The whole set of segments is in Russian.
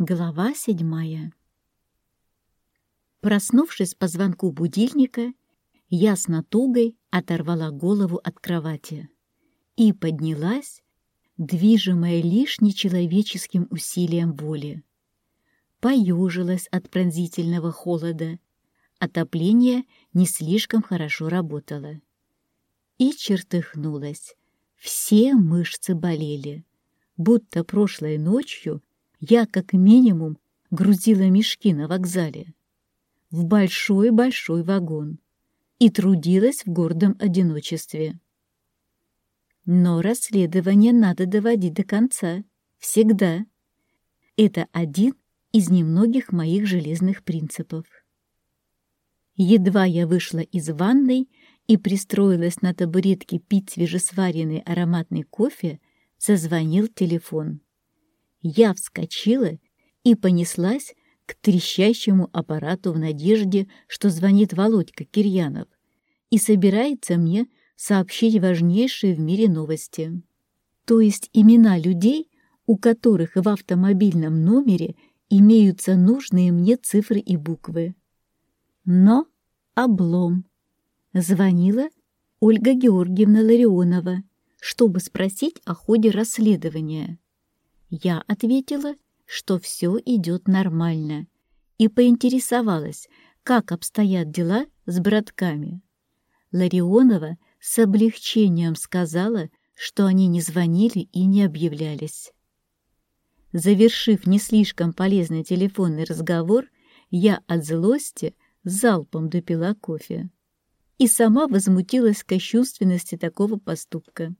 Глава седьмая Проснувшись по звонку будильника, я с натугой оторвала голову от кровати и поднялась, движимая лишь нечеловеческим усилием воли. Поюжилась от пронзительного холода. Отопление не слишком хорошо работало. И чертыхнулась. Все мышцы болели, будто прошлой ночью я как минимум грузила мешки на вокзале в большой-большой вагон и трудилась в гордом одиночестве. Но расследование надо доводить до конца. Всегда. Это один из немногих моих железных принципов. Едва я вышла из ванной и пристроилась на табуретке пить свежесваренный ароматный кофе, зазвонил телефон. Я вскочила и понеслась к трещащему аппарату в надежде, что звонит Володька Кирьянов и собирается мне сообщить важнейшие в мире новости. То есть имена людей, у которых в автомобильном номере имеются нужные мне цифры и буквы. Но облом. Звонила Ольга Георгиевна Ларионова, чтобы спросить о ходе расследования. Я ответила, что все идет нормально, и поинтересовалась, как обстоят дела с братками. Ларионова с облегчением сказала, что они не звонили и не объявлялись. Завершив не слишком полезный телефонный разговор, я от злости залпом допила кофе и сама возмутилась кощунственности такого поступка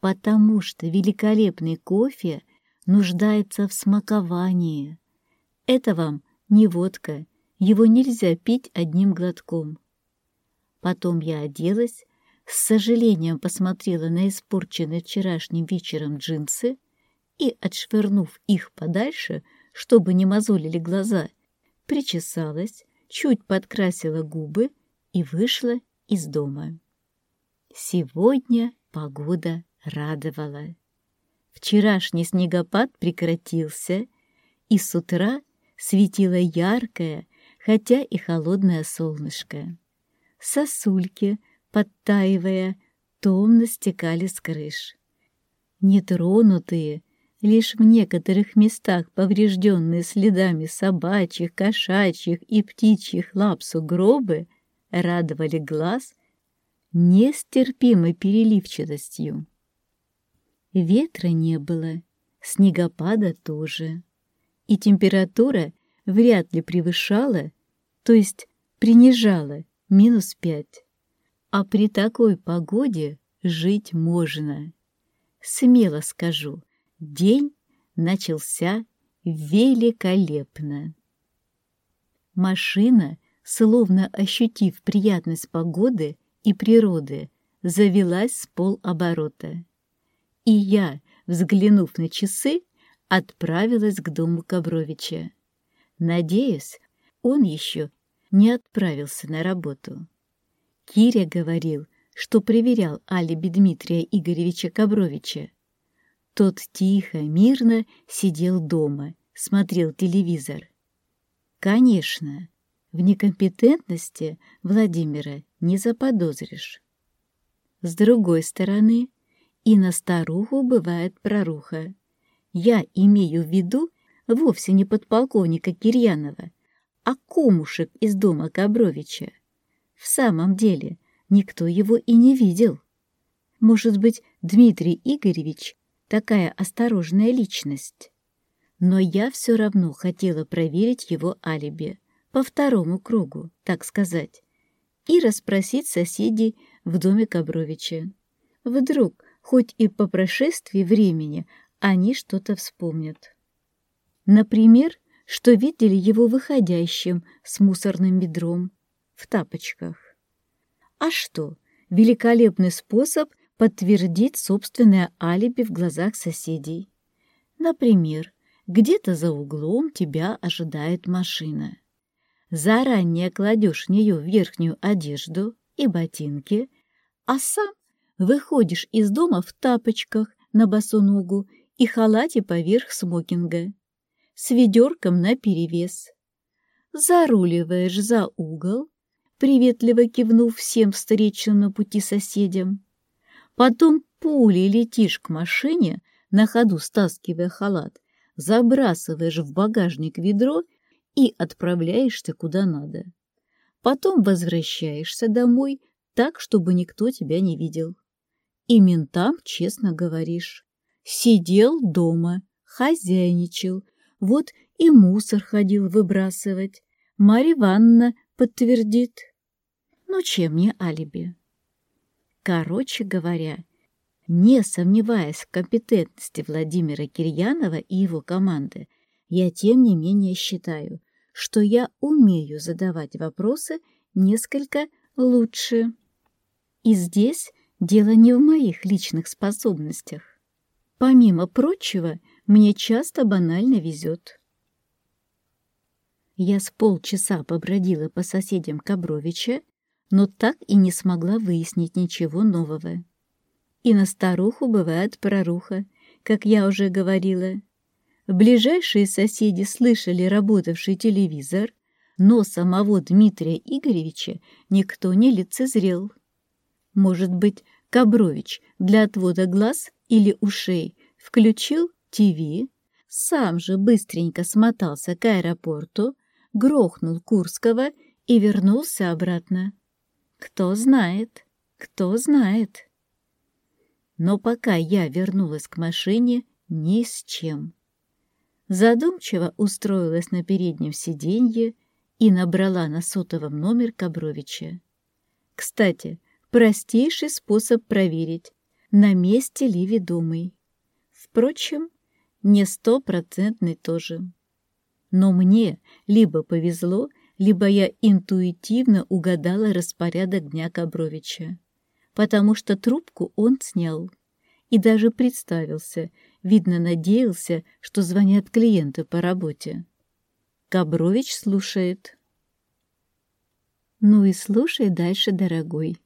потому что великолепный кофе нуждается в смаковании. Это вам не водка, его нельзя пить одним глотком. Потом я оделась, с сожалением посмотрела на испорченные вчерашним вечером джинсы и, отшвырнув их подальше, чтобы не мозолили глаза, причесалась, чуть подкрасила губы и вышла из дома. Сегодня погода радовало. Вчерашний снегопад прекратился, и с утра светило яркое, хотя и холодное солнышко. Сосульки, подтаивая, томно стекали с крыш. Нетронутые, лишь в некоторых местах поврежденные следами собачьих, кошачьих и птичьих лап сугробы радовали глаз нестерпимой переливчатостью. Ветра не было, снегопада тоже. И температура вряд ли превышала, то есть принижала, минус пять. А при такой погоде жить можно. Смело скажу, день начался великолепно. Машина, словно ощутив приятность погоды и природы, завелась с полоборота. И я, взглянув на часы, отправилась к дому Кабровича. Надеюсь, он еще не отправился на работу. Киря говорил, что проверял алиби Дмитрия Игоревича Кабровича. Тот тихо, мирно сидел дома, смотрел телевизор. Конечно, в некомпетентности Владимира не заподозришь. С другой стороны, и на старуху бывает проруха. Я имею в виду вовсе не подполковника Кирьянова, а кумушек из дома Кабровича. В самом деле, никто его и не видел. Может быть, Дмитрий Игоревич такая осторожная личность. Но я все равно хотела проверить его алиби по второму кругу, так сказать, и расспросить соседей в доме Кабровича. Вдруг хоть и по прошествии времени они что-то вспомнят. Например, что видели его выходящим с мусорным ведром в тапочках. А что, великолепный способ подтвердить собственное алиби в глазах соседей. Например, где-то за углом тебя ожидает машина. Заранее кладешь в нее верхнюю одежду и ботинки, а сам выходишь из дома в тапочках на босу ногу и халате поверх смокинга. с ведерком наперевес. Заруливаешь за угол, приветливо кивнув всем встречным на пути соседям. Потом пулей летишь к машине, на ходу стаскивая халат, забрасываешь в багажник ведро и отправляешься куда надо. Потом возвращаешься домой так, чтобы никто тебя не видел. И ментам честно говоришь. Сидел дома, хозяйничал, вот и мусор ходил выбрасывать. Марья Ивановна подтвердит. Ну, чем мне алиби? Короче говоря, не сомневаясь в компетентности Владимира Кирьянова и его команды, я тем не менее считаю, что я умею задавать вопросы несколько лучше. И здесь дело не в моих личных способностях. Помимо прочего, мне часто банально везет. Я с полчаса побродила по соседям Кабровича, но так и не смогла выяснить ничего нового. И на старуху бывает проруха, как я уже говорила. Ближайшие соседи слышали работавший телевизор, но самого Дмитрия Игоревича никто не лицезрел. Может быть, Кабрович для отвода глаз или ушей включил ТВ, сам же быстренько смотался к аэропорту, грохнул Курского и вернулся обратно. Кто знает, кто знает. Но пока я вернулась к машине, ни с чем. Задумчиво устроилась на переднем сиденье и набрала на сотовом номер Кабровича. Кстати, простейший способ проверить, на месте ли ведомый. Впрочем, не стопроцентный тоже. Но мне либо повезло, либо я интуитивно угадала распорядок дня Кабровича, потому что трубку он снял и даже представился, видно, надеялся, что звонят клиенты по работе. Кабрович слушает. «Ну и слушай дальше, дорогой», —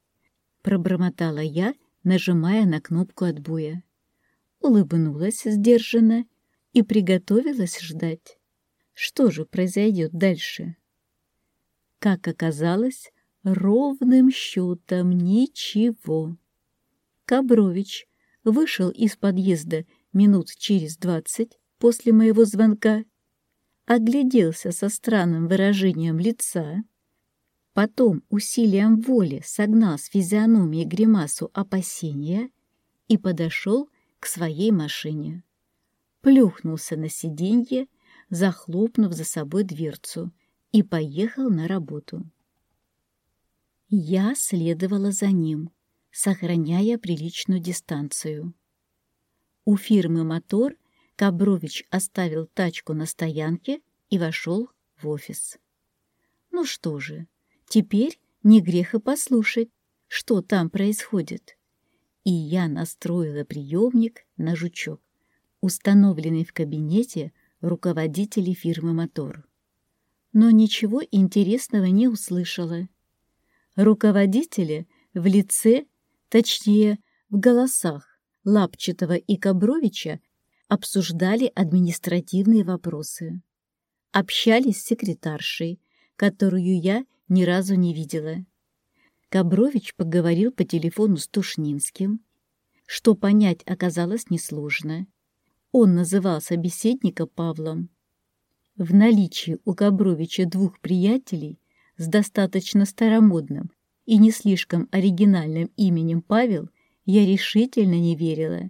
пробормотала я, нажимая на кнопку отбоя. Улыбнулась сдержанно и приготовилась ждать. Что же произойдет дальше? Как оказалось, ровным счетом ничего. Кабрович вышел из подъезда минут через двадцать после моего звонка, огляделся со странным выражением лица, потом усилием воли согнал с физиономии гримасу опасения и подошел к своей машине. Плюхнулся на сиденье, захлопнув за собой дверцу, и поехал на работу. Я следовала за ним, сохраняя приличную дистанцию. У фирмы «Мотор» Кабрович оставил тачку на стоянке и вошел в офис. Ну что же, теперь не грех и послушать, что там происходит. И я настроила приемник на жучок, установленный в кабинете руководителей фирмы «Мотор» но ничего интересного не услышала. Руководители в лице, точнее, в голосах Лапчатого и Кабровича обсуждали административные вопросы. Общались с секретаршей, которую я ни разу не видела. Кабрович поговорил по телефону с Тушнинским, что понять оказалось несложно. Он называл собеседника Павлом. В наличии у Габровича двух приятелей с достаточно старомодным и не слишком оригинальным именем Павел я решительно не верила,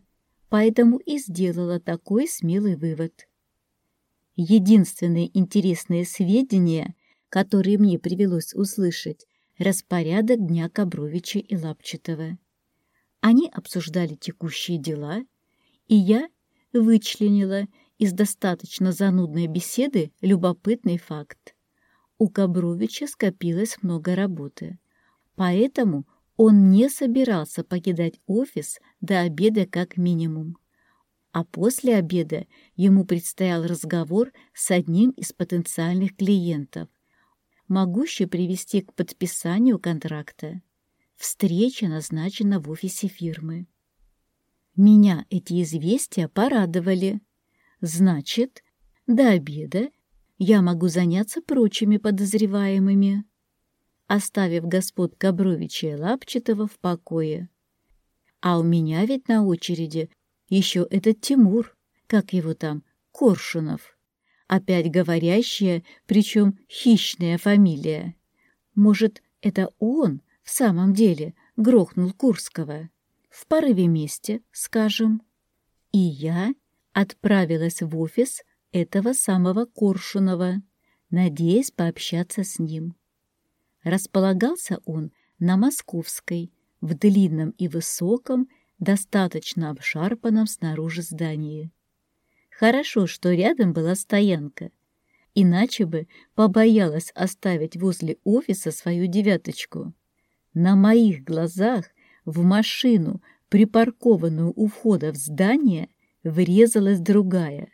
поэтому и сделала такой смелый вывод. Единственные интересные сведения, которые мне привелось услышать, распорядок дня Кабровича и Лапчатова. Они обсуждали текущие дела, и я вычленила из достаточно занудной беседы любопытный факт. У Кабровича скопилось много работы, поэтому он не собирался покидать офис до обеда как минимум. А после обеда ему предстоял разговор с одним из потенциальных клиентов, могущий привести к подписанию контракта. Встреча назначена в офисе фирмы. Меня эти известия порадовали. Значит, До обеда я могу заняться прочими подозреваемыми, оставив господ Кобровича и Лапчатого в покое. А у меня ведь на очереди еще этот Тимур, как его там, Коршунов. Опять говорящая, причем хищная фамилия. Может, это он в самом деле грохнул Курского? В порыве мести, скажем. И я отправилась в офис этого самого Коршунова, надеясь пообщаться с ним. Располагался он на Московской, в длинном и высоком, достаточно обшарпанном снаружи здании. Хорошо, что рядом была стоянка, иначе бы побоялась оставить возле офиса свою девяточку. На моих глазах в машину, припаркованную у входа в здание, врезалась другая.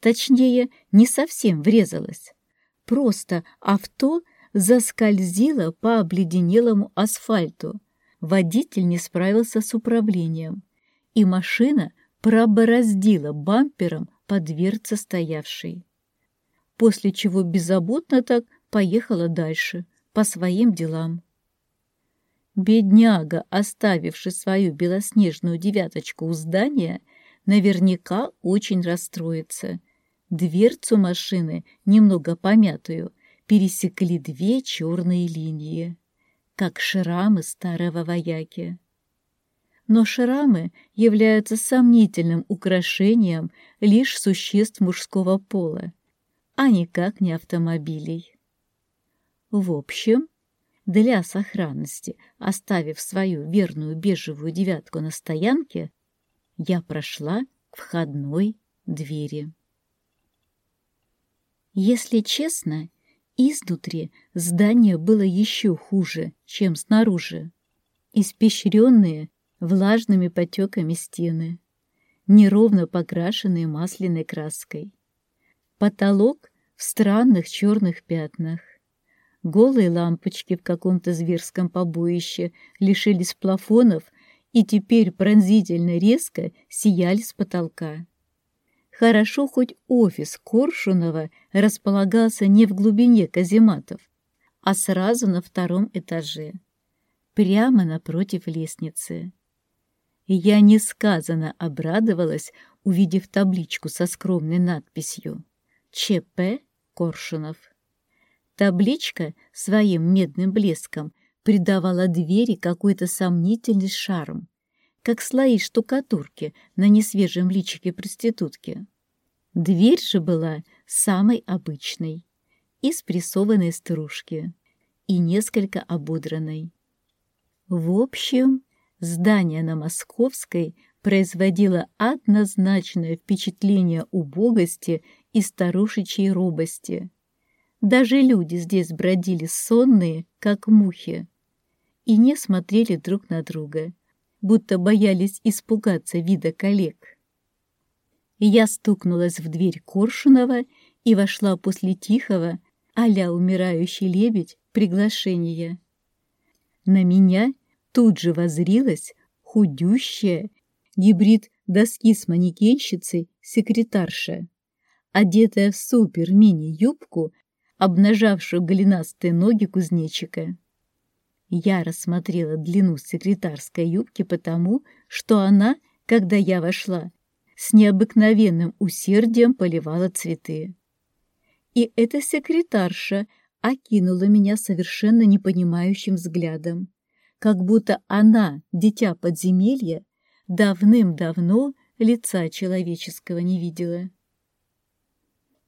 Точнее, не совсем врезалась. Просто авто заскользило по обледенелому асфальту. Водитель не справился с управлением, и машина пробороздила бампером по дверце стоявшей. После чего беззаботно так поехала дальше, по своим делам. Бедняга, оставивший свою белоснежную девяточку у здания, наверняка очень расстроится. Дверцу машины, немного помятую, пересекли две черные линии, как шрамы старого вояки. Но шрамы являются сомнительным украшением лишь существ мужского пола, а никак не автомобилей. В общем, для сохранности, оставив свою верную бежевую девятку на стоянке, я прошла к входной двери. Если честно, изнутри здание было еще хуже, чем снаружи. Испещренные влажными потеками стены, неровно покрашенные масляной краской. Потолок в странных черных пятнах. Голые лампочки в каком-то зверском побоище лишились плафонов и теперь пронзительно резко сияли с потолка. Хорошо хоть офис Коршунова располагался не в глубине казематов, а сразу на втором этаже, прямо напротив лестницы. Я несказанно обрадовалась, увидев табличку со скромной надписью «ЧП Коршунов». Табличка своим медным блеском придавала двери какой-то сомнительный шарм, как слои штукатурки на несвежем личике проститутки. Дверь же была самой обычной, из прессованной стружки и несколько ободранной. В общем, здание на Московской производило однозначное впечатление убогости и старушечьей робости. Даже люди здесь бродили сонные, как мухи, и не смотрели друг на друга, будто боялись испугаться вида коллег. Я стукнулась в дверь Коршунова и вошла после тихого, а-ля умирающий лебедь, приглашения. На меня тут же возрилась худющая, гибрид доски с манекенщицей, секретарша, одетая в супер-мини-юбку, обнажавшую голенастые ноги кузнечика. Я рассмотрела длину секретарской юбки потому, что она, когда я вошла, с необыкновенным усердием поливала цветы. И эта секретарша окинула меня совершенно непонимающим взглядом, как будто она, дитя подземелья, давным-давно лица человеческого не видела.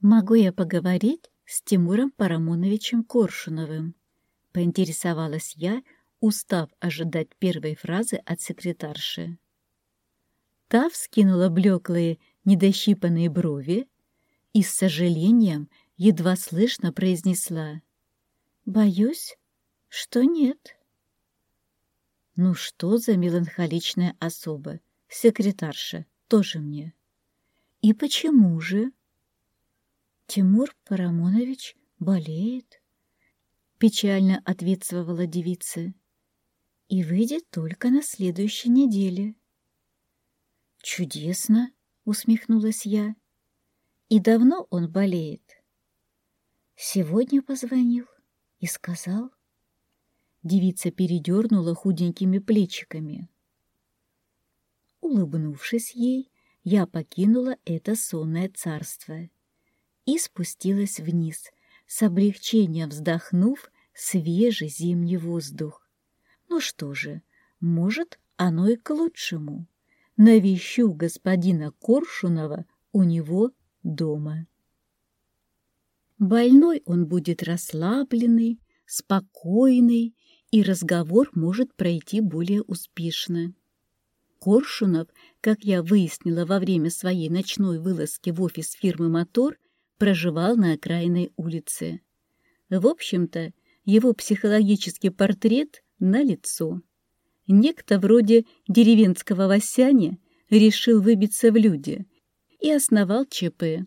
«Могу я поговорить с Тимуром Парамоновичем Коршуновым?» — поинтересовалась я, устав ожидать первой фразы от секретарши. Та вскинула блеклые, недощипанные брови и с сожалением едва слышно произнесла «Боюсь, что нет». Ну что за меланхоличная особа, секретарша, тоже мне. И почему же? Тимур Парамонович болеет, печально ответствовала девица, и выйдет только на следующей неделе. Чудесно, усмехнулась я. И давно он болеет? Сегодня позвонил и сказал. Девица передернула худенькими плечиками. Улыбнувшись ей, я покинула это сонное царство и спустилась вниз, с облегчением вздохнув свежий зимний воздух. Ну что же, может, оно и к лучшему. Навещу господина Коршунова у него дома. Больной он будет расслабленный, спокойный, и разговор может пройти более успешно. Коршунов, как я выяснила во время своей ночной вылазки в офис фирмы «Мотор», проживал на окраинной улице. В общем-то, его психологический портрет налицо. Некто вроде деревенского Васяня решил выбиться в люди и основал ЧП.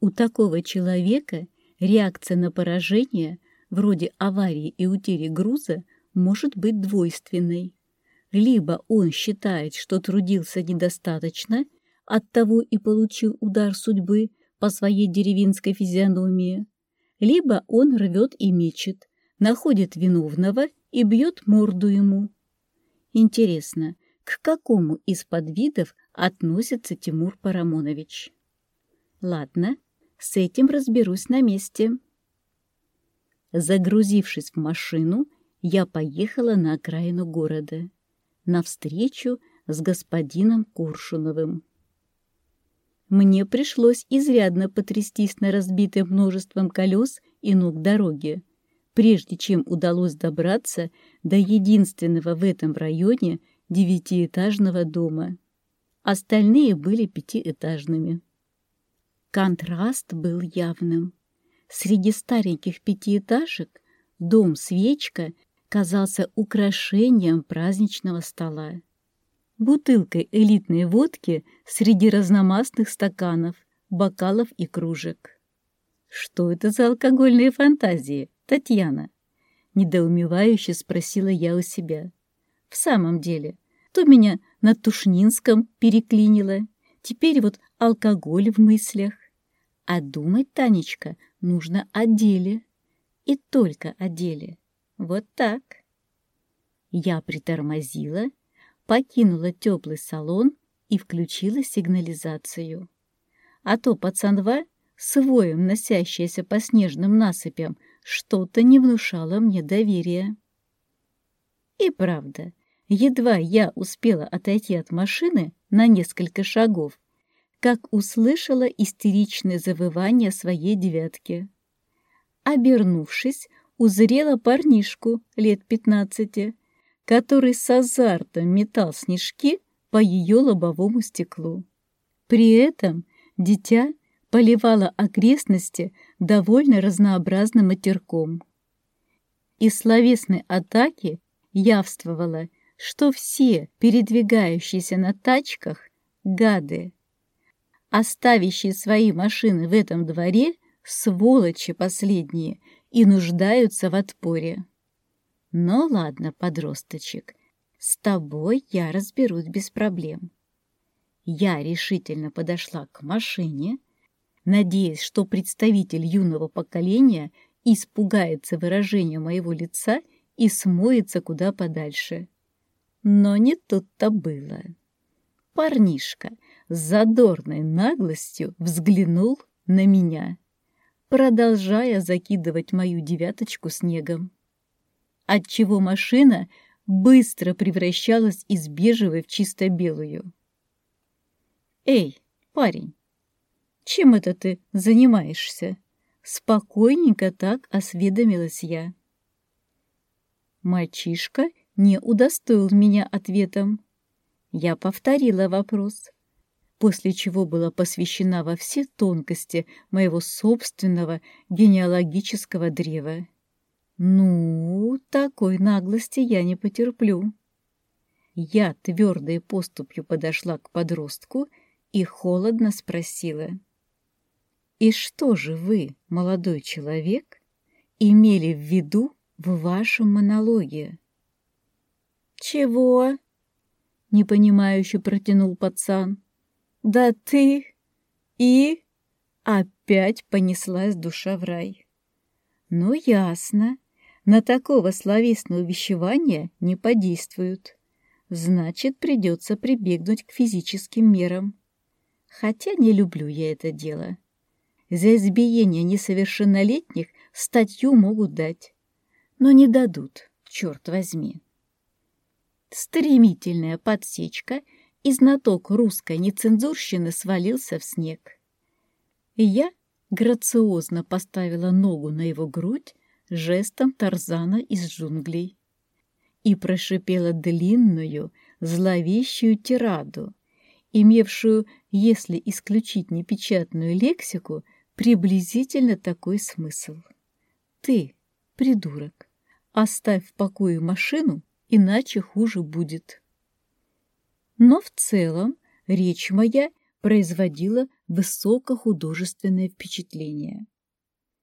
У такого человека реакция на поражение, вроде аварии и утери груза, может быть двойственной. Либо он считает, что трудился недостаточно, оттого и получил удар судьбы по своей деревенской физиономии, либо он рвет и мечет, находит виновного и бьет морду ему. Интересно, к какому из подвидов относится Тимур Парамонович? Ладно, с этим разберусь на месте. Загрузившись в машину, я поехала на окраину города на встречу с господином Куршуновым. Мне пришлось изрядно потрястись на разбитое множеством колес и ног дороге, прежде чем удалось добраться до единственного в этом районе девятиэтажного дома. Остальные были пятиэтажными. Контраст был явным. Среди стареньких пятиэтажек дом-свечка казался украшением праздничного стола. Бутылкой элитной водки среди разномастных стаканов, бокалов и кружек. «Что это за алкогольные фантазии, Татьяна?» Недоумевающе спросила я у себя. «В самом деле, то меня на Тушнинском переклинило, теперь вот алкоголь в мыслях. А думать, Танечка, нужно о деле. И только о деле. Вот так. Я притормозила, покинула теплый салон и включила сигнализацию. А то пацанва, с воем носящаяся по снежным насыпям, что-то не внушало мне доверия. И правда, едва я успела отойти от машины на несколько шагов, как услышала истеричное завывание своей девятки. Обернувшись, узрела парнишку лет пятнадцати, который с азартом метал снежки по ее лобовому стеклу. При этом дитя поливало окрестности довольно разнообразным матерком. Из словесной атаки явствовало, что все передвигающиеся на тачках — гады. Оставящие свои машины в этом дворе — сволочи последние — и нуждаются в отпоре. Но ладно, подросточек, с тобой я разберусь без проблем. Я решительно подошла к машине, надеясь, что представитель юного поколения испугается выражения моего лица и смоется куда подальше. Но не тут-то было. Парнишка с задорной наглостью взглянул на меня продолжая закидывать мою девяточку снегом. Отчего машина быстро превращалась из бежевой в чисто белую. «Эй, парень, чем это ты занимаешься?» Спокойненько так осведомилась я. Мальчишка не удостоил меня ответом. Я повторила вопрос после чего была посвящена во все тонкости моего собственного генеалогического древа. Ну, такой наглости я не потерплю. Я твердой поступью подошла к подростку и холодно спросила. «И что же вы, молодой человек, имели в виду в вашем монологе?» «Чего?» — непонимающе протянул пацан. Да ты и... Опять понеслась душа в рай. Ну, ясно. На такого словесного увещевания не подействуют. Значит, придется прибегнуть к физическим мерам. Хотя не люблю я это дело. За избиение несовершеннолетних статью могут дать. Но не дадут, черт возьми. Стремительная подсечка, и знаток русской нецензурщины свалился в снег. Я грациозно поставила ногу на его грудь жестом Тарзана из джунглей и прошипела длинную, зловещую тираду, имевшую, если исключить непечатную лексику, приблизительно такой смысл. «Ты, придурок, оставь в покое машину, иначе хуже будет». Но в целом речь моя производила высокохудожественное впечатление.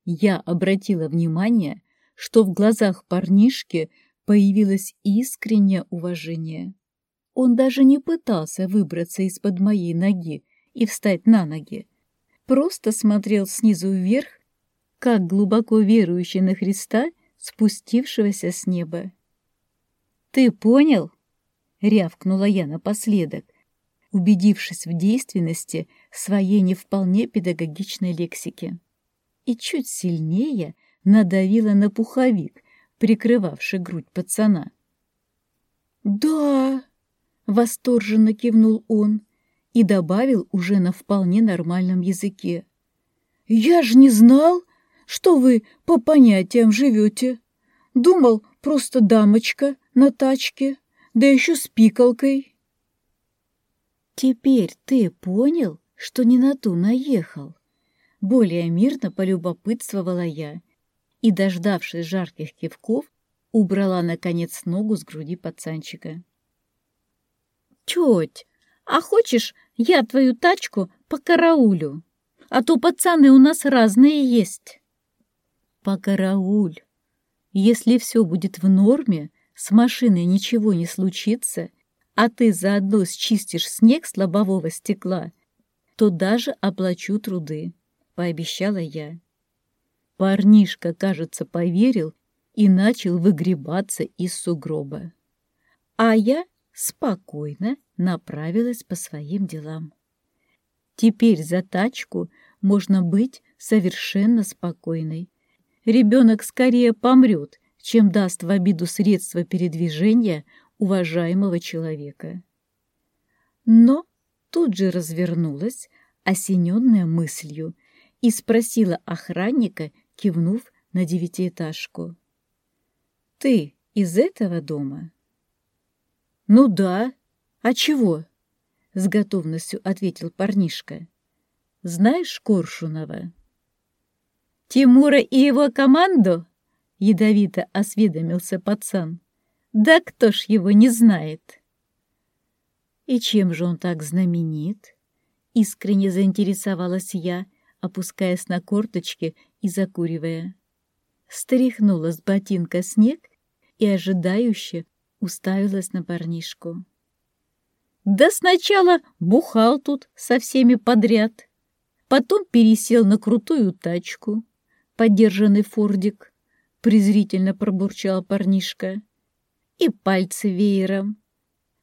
Я обратила внимание, что в глазах парнишки появилось искреннее уважение. Он даже не пытался выбраться из-под моей ноги и встать на ноги. Просто смотрел снизу вверх, как глубоко верующий на Христа, спустившегося с неба. «Ты понял?» — рявкнула я напоследок, убедившись в действенности своей не вполне педагогичной лексики. И чуть сильнее надавила на пуховик, прикрывавший грудь пацана. «Да!» — восторженно кивнул он и добавил уже на вполне нормальном языке. «Я ж не знал, что вы по понятиям живете. Думал, просто дамочка на тачке, да еще с пикалкой». «Теперь ты понял, что не на ту наехал?» Более мирно полюбопытствовала я и, дождавшись жарких кивков, убрала, наконец, ногу с груди пацанчика. «Теть, а хочешь, я твою тачку по караулю? А то пацаны у нас разные есть». «По карауль. Если все будет в норме, с машиной ничего не случится, а ты заодно счистишь снег с лобового стекла, то даже оплачу труды», — пообещала я. Парнишка, кажется, поверил и начал выгребаться из сугроба. А я спокойно направилась по своим делам. Теперь за тачку можно быть совершенно спокойной. Ребенок скорее помрет, чем даст в обиду средства передвижения уважаемого человека. Но тут же развернулась, осененная мыслью, и спросила охранника, кивнув на девятиэтажку. «Ты из этого дома?» «Ну да. А чего?» — с готовностью ответил парнишка. «Знаешь Коршунова?» «Тимура и его команду?» — ядовито осведомился пацан. Да кто ж его не знает? И чем же он так знаменит? Искренне заинтересовалась я, опускаясь на корточки и закуривая. Стряхнула с ботинка снег и ожидающе уставилась на парнишку. Да сначала бухал тут со всеми подряд, потом пересел на крутую тачку, подержанный фордик, презрительно пробурчал парнишка и пальцы веером.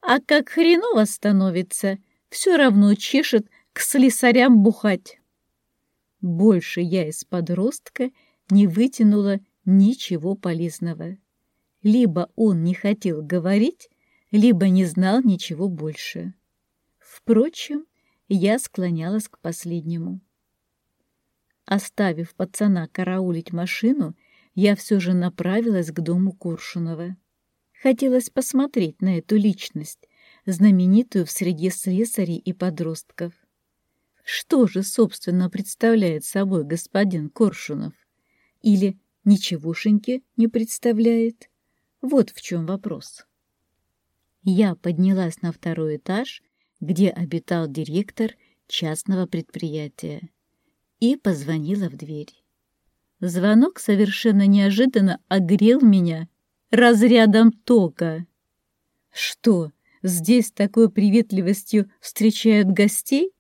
А как хреново становится, все равно чешет к слесарям бухать. Больше я из подростка не вытянула ничего полезного. Либо он не хотел говорить, либо не знал ничего больше. Впрочем, я склонялась к последнему. Оставив пацана караулить машину, я все же направилась к дому Коршунова. Хотелось посмотреть на эту личность, знаменитую в среде слесарей и подростков. Что же, собственно, представляет собой господин Коршунов? Или ничегошеньки не представляет? Вот в чем вопрос. Я поднялась на второй этаж, где обитал директор частного предприятия, и позвонила в дверь. Звонок совершенно неожиданно огрел меня разрядом тока. Что, здесь такой приветливостью встречают гостей?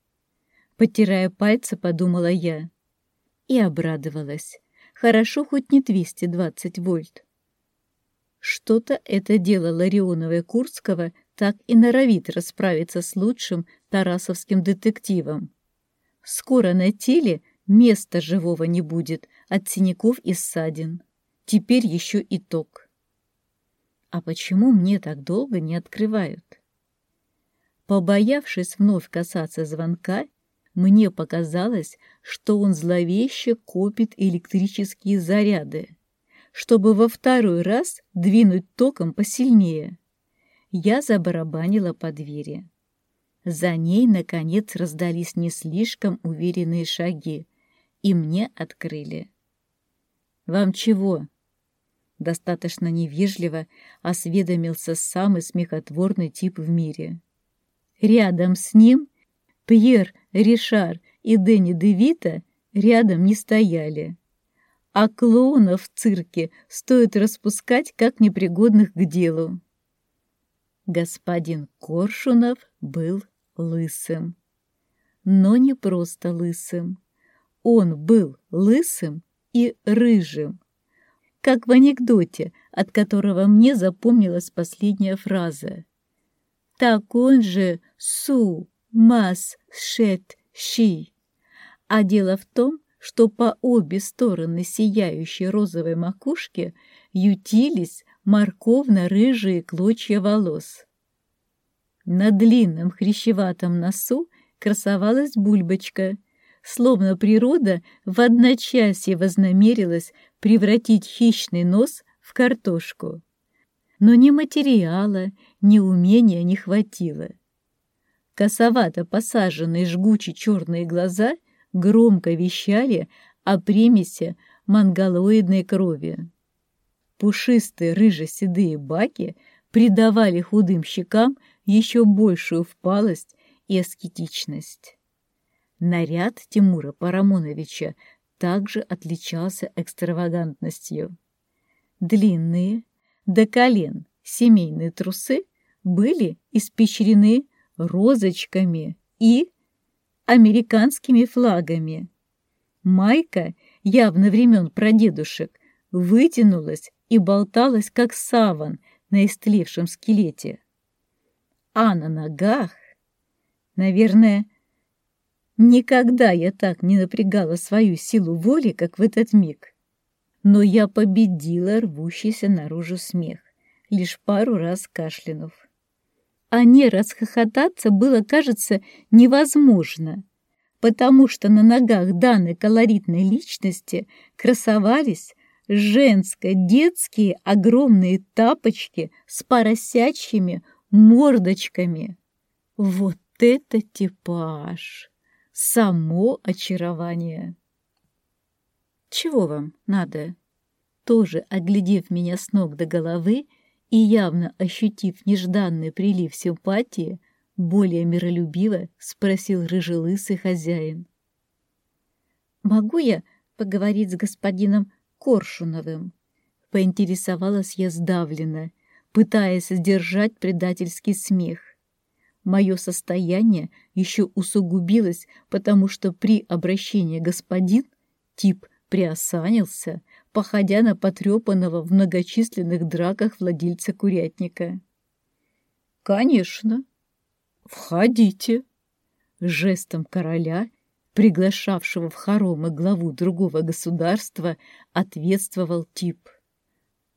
Потирая пальцы, подумала я. И обрадовалась. Хорошо хоть не 220 вольт. Что-то это дело Ларионова Курского так и норовит расправиться с лучшим тарасовским детективом. Скоро на теле места живого не будет от синяков и ссадин. Теперь еще итог. А почему мне так долго не открывают? Побоявшись вновь касаться звонка, мне показалось, что он зловеще копит электрические заряды, чтобы во второй раз двинуть током посильнее. Я забарабанила по двери. За ней, наконец, раздались не слишком уверенные шаги, и мне открыли. «Вам чего?» Достаточно невежливо осведомился самый смехотворный тип в мире. Рядом с ним Пьер, Ришар и Дэнни Девита рядом не стояли. А клоунов в цирке стоит распускать как непригодных к делу. Господин Коршунов был лысым. Но не просто лысым. Он был лысым и рыжим. Как в анекдоте, от которого мне запомнилась последняя фраза. «Так он же су мас шет щи». А дело в том, что по обе стороны сияющей розовой макушки ютились морковно-рыжие клочья волос. На длинном хрящеватом носу красовалась бульбочка, словно природа в одночасье вознамерилась превратить хищный нос в картошку. Но ни материала, ни умения не хватило. Косовато посаженные жгучие черные глаза громко вещали о примеси монголоидной крови. Пушистые рыже-седые баки придавали худым щекам еще большую впалость и аскетичность. Наряд Тимура Парамоновича также отличался экстравагантностью. Длинные, до колен семейные трусы были испещрены розочками и американскими флагами. Майка, явно времен прадедушек, вытянулась и болталась, как саван на истлевшем скелете. А на ногах, наверное, никогда я так не напрягала свою силу воли, как в этот миг. Но я победила рвущийся наружу смех, лишь пару раз кашлянув. А не расхохотаться было, кажется, невозможно, потому что на ногах данной колоритной личности красовались женско-детские огромные тапочки с поросячьими мордочками. Вот это типаж! Само очарование! Чего вам надо? Тоже оглядев меня с ног до головы и явно ощутив нежданный прилив симпатии, более миролюбиво спросил рыжелысый хозяин. «Могу я поговорить с господином Коршуновым?» Поинтересовалась я сдавленно, пытаясь сдержать предательский смех. Мое состояние еще усугубилось, потому что при обращении господин тип приосанился, походя на потрепанного в многочисленных драках владельца курятника. «Конечно! Входите!» Жестом короля, приглашавшего в хоромы главу другого государства, ответствовал тип.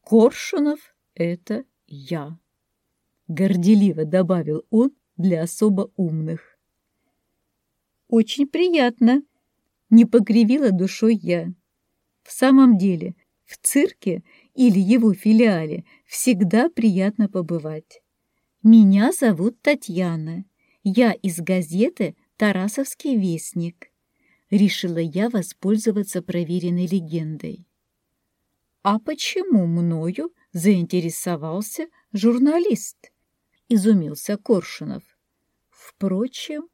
«Коршунов — это я!» Горделиво добавил он для особо умных. «Очень приятно!» — не покривила душой я. В самом деле, в цирке или его филиале всегда приятно побывать. Меня зовут Татьяна. Я из газеты «Тарасовский вестник». Решила я воспользоваться проверенной легендой. А почему мною заинтересовался журналист? Изумился Коршунов. Впрочем,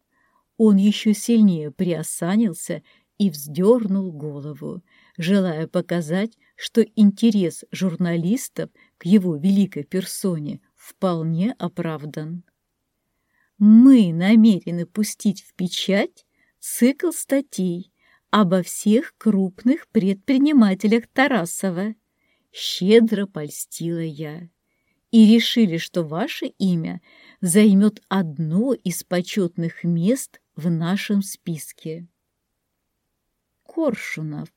он еще сильнее приосанился и вздернул голову, желая показать, что интерес журналистов к его великой персоне вполне оправдан. Мы намерены пустить в печать цикл статей обо всех крупных предпринимателях Тарасова. Щедро польстила я. И решили, что ваше имя займет одно из почетных мест в нашем списке. Коршунов,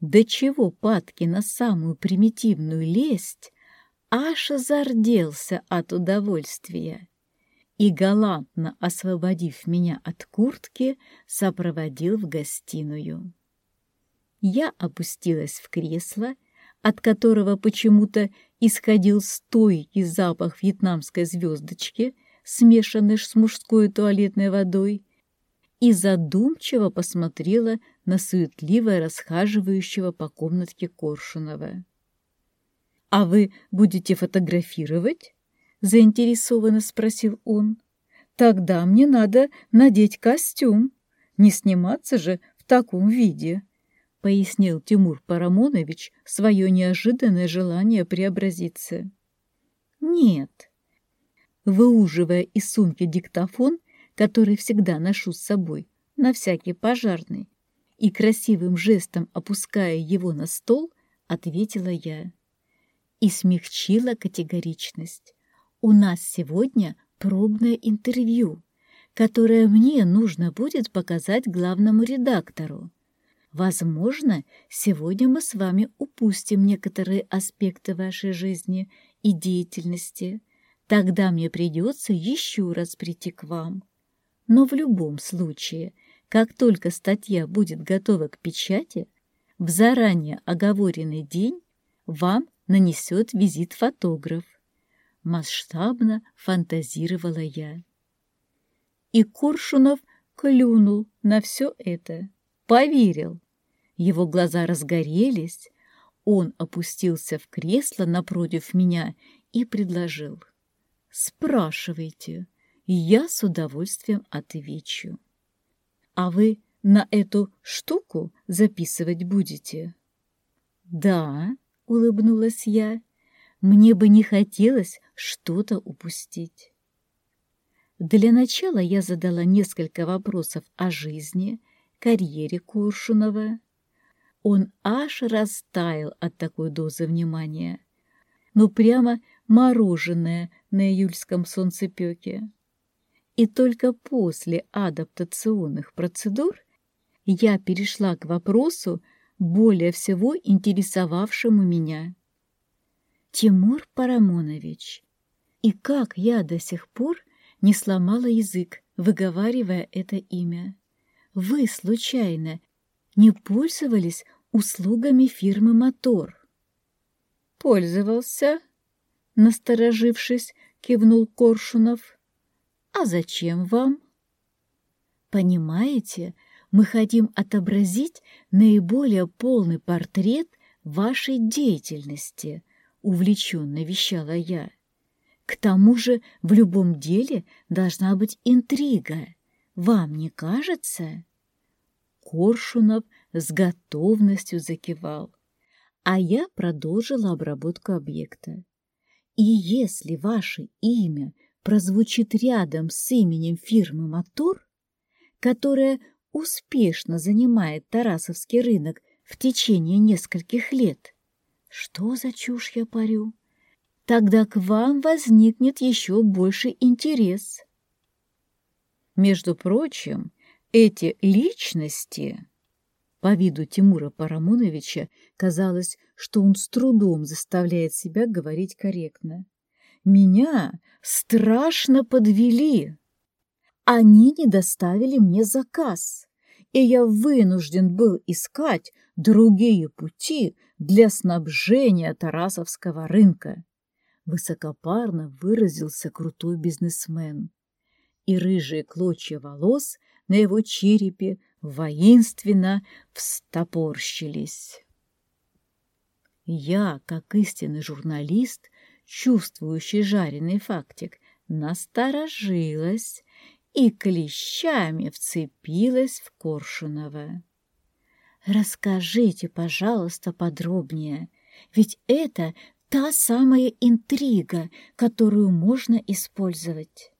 до чего падки на самую примитивную лесть, аж зарделся от удовольствия и, галантно освободив меня от куртки, сопроводил в гостиную. Я опустилась в кресло, от которого почему-то исходил стойкий запах вьетнамской звездочки, смешанный с мужской туалетной водой, и задумчиво посмотрела на суетливо расхаживающего по комнатке Коршунова. «А вы будете фотографировать?» заинтересованно спросил он. Тогда мне надо надеть костюм. Не сниматься же в таком виде, пояснил Тимур Парамонович свое неожиданное желание преобразиться. Нет. Выуживая из сумки диктофон, который всегда ношу с собой, на всякий пожарный, и красивым жестом опуская его на стол, ответила я. И смягчила категоричность. У нас сегодня пробное интервью, которое мне нужно будет показать главному редактору. Возможно, сегодня мы с вами упустим некоторые аспекты вашей жизни и деятельности. Тогда мне придется еще раз прийти к вам. Но в любом случае, как только статья будет готова к печати, в заранее оговоренный день вам нанесет визит фотограф масштабно фантазировала я. И Коршунов клюнул на все это, поверил. Его глаза разгорелись, он опустился в кресло напротив меня и предложил. «Спрашивайте, я с удовольствием отвечу. А вы на эту штуку записывать будете?» «Да», — улыбнулась я, мне бы не хотелось что-то упустить. Для начала я задала несколько вопросов о жизни, карьере Куршунова. Он аж растаял от такой дозы внимания. Ну, прямо мороженое на июльском солнцепеке. И только после адаптационных процедур я перешла к вопросу, более всего интересовавшему меня. Тимур Парамонович. И как я до сих пор не сломала язык, выговаривая это имя. Вы, случайно, не пользовались услугами фирмы «Мотор»? Пользовался, насторожившись, кивнул Коршунов. А зачем вам? Понимаете, мы хотим отобразить наиболее полный портрет вашей деятельности, увлеченно вещала я. К тому же в любом деле должна быть интрига. Вам не кажется? Коршунов с готовностью закивал, а я продолжила обработку объекта. И если ваше имя прозвучит рядом с именем фирмы «Мотор», которая успешно занимает Тарасовский рынок в течение нескольких лет, что за чушь я парю? Тогда к вам возникнет еще больше интерес. Между прочим, эти личности... По виду Тимура Парамоновича казалось, что он с трудом заставляет себя говорить корректно. Меня страшно подвели. Они не доставили мне заказ, и я вынужден был искать другие пути для снабжения Тарасовского рынка. Высокопарно выразился крутой бизнесмен. И рыжие клочья волос на его черепе воинственно встопорщились. Я, как истинный журналист, чувствующий жареный фактик, насторожилась и клещами вцепилась в Коршунова. «Расскажите, пожалуйста, подробнее, ведь это та самая интрига, которую можно использовать».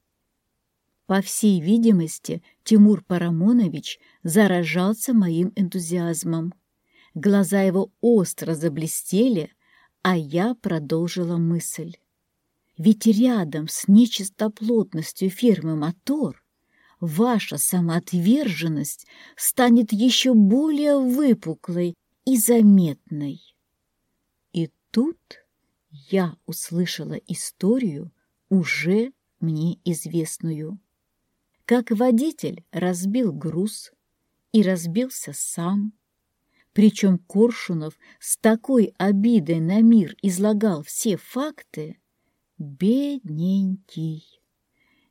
По всей видимости, Тимур Парамонович заражался моим энтузиазмом. Глаза его остро заблестели, а я продолжила мысль. Ведь рядом с нечистоплотностью фирмы «Мотор» ваша самоотверженность станет еще более выпуклой и заметной. И тут я услышала историю, уже мне известную. Как водитель разбил груз и разбился сам, причем Коршунов с такой обидой на мир излагал все факты, бедненький.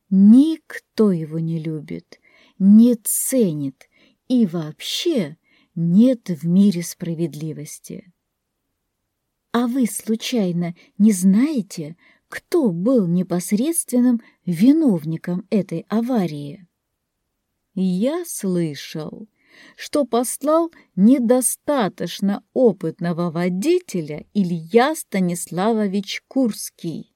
Никто его не любит, не ценит и вообще нет в мире справедливости. А вы, случайно, не знаете, кто был непосредственным виновником этой аварии? Я слышал, что послал недостаточно опытного водителя Илья Станиславович Курский,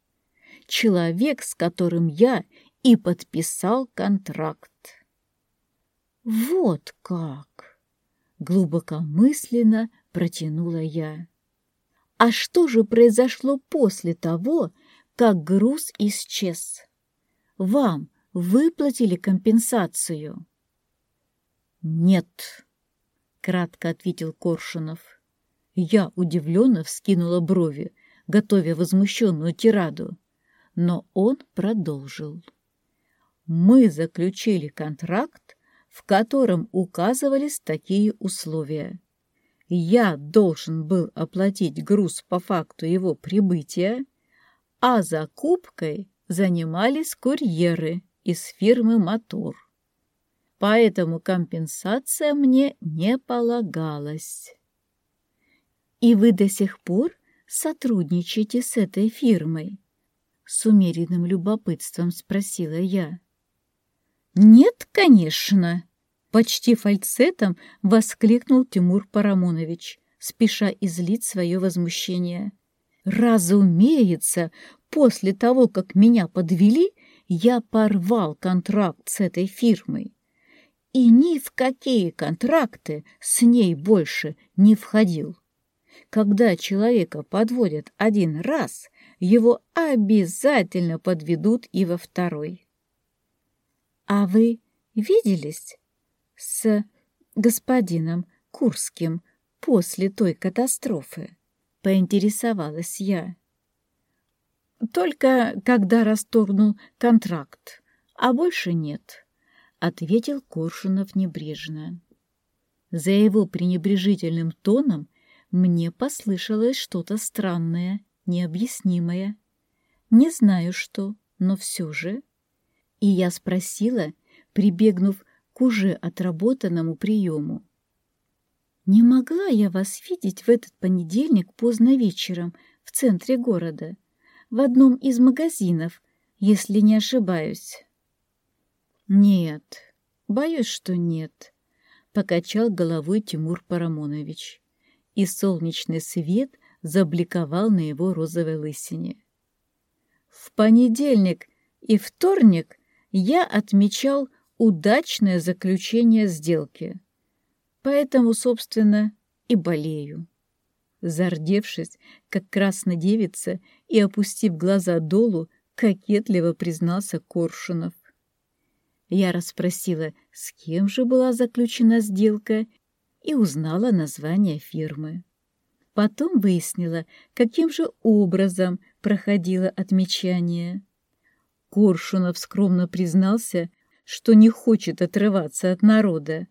человек, с которым я и подписал контракт. Вот как! Глубокомысленно протянула я. А что же произошло после того, как груз исчез? Вам выплатили компенсацию? «Нет», — кратко ответил Коршунов. Я удивленно вскинула брови, готовя возмущенную тираду. Но он продолжил. «Мы заключили контракт, в котором указывались такие условия. Я должен был оплатить груз по факту его прибытия, а закупкой занимались курьеры из фирмы «Мотор» поэтому компенсация мне не полагалась. И вы до сих пор сотрудничаете с этой фирмой? С умеренным любопытством спросила я. Нет, конечно, почти фальцетом воскликнул Тимур Парамонович, спеша излить свое возмущение. Разумеется, после того, как меня подвели, я порвал контракт с этой фирмой и ни в какие контракты с ней больше не входил. Когда человека подводят один раз, его обязательно подведут и во второй. А вы виделись с господином Курским после той катастрофы? Поинтересовалась я. Только когда расторгнул контракт, а больше нет. — ответил Коршунов небрежно. За его пренебрежительным тоном мне послышалось что-то странное, необъяснимое. Не знаю что, но все же. И я спросила, прибегнув к уже отработанному приему. «Не могла я вас видеть в этот понедельник поздно вечером в центре города, в одном из магазинов, если не ошибаюсь?» «Нет, боюсь, что нет», — покачал головой Тимур Парамонович, и солнечный свет забликовал на его розовой лысине. «В понедельник и вторник я отмечал удачное заключение сделки, поэтому, собственно, и болею». Зардевшись, как красная девица, и опустив глаза долу, кокетливо признался Коршунов. Я расспросила, с кем же была заключена сделка, и узнала название фирмы. Потом выяснила, каким же образом проходило отмечание. Коршунов скромно признался, что не хочет отрываться от народа,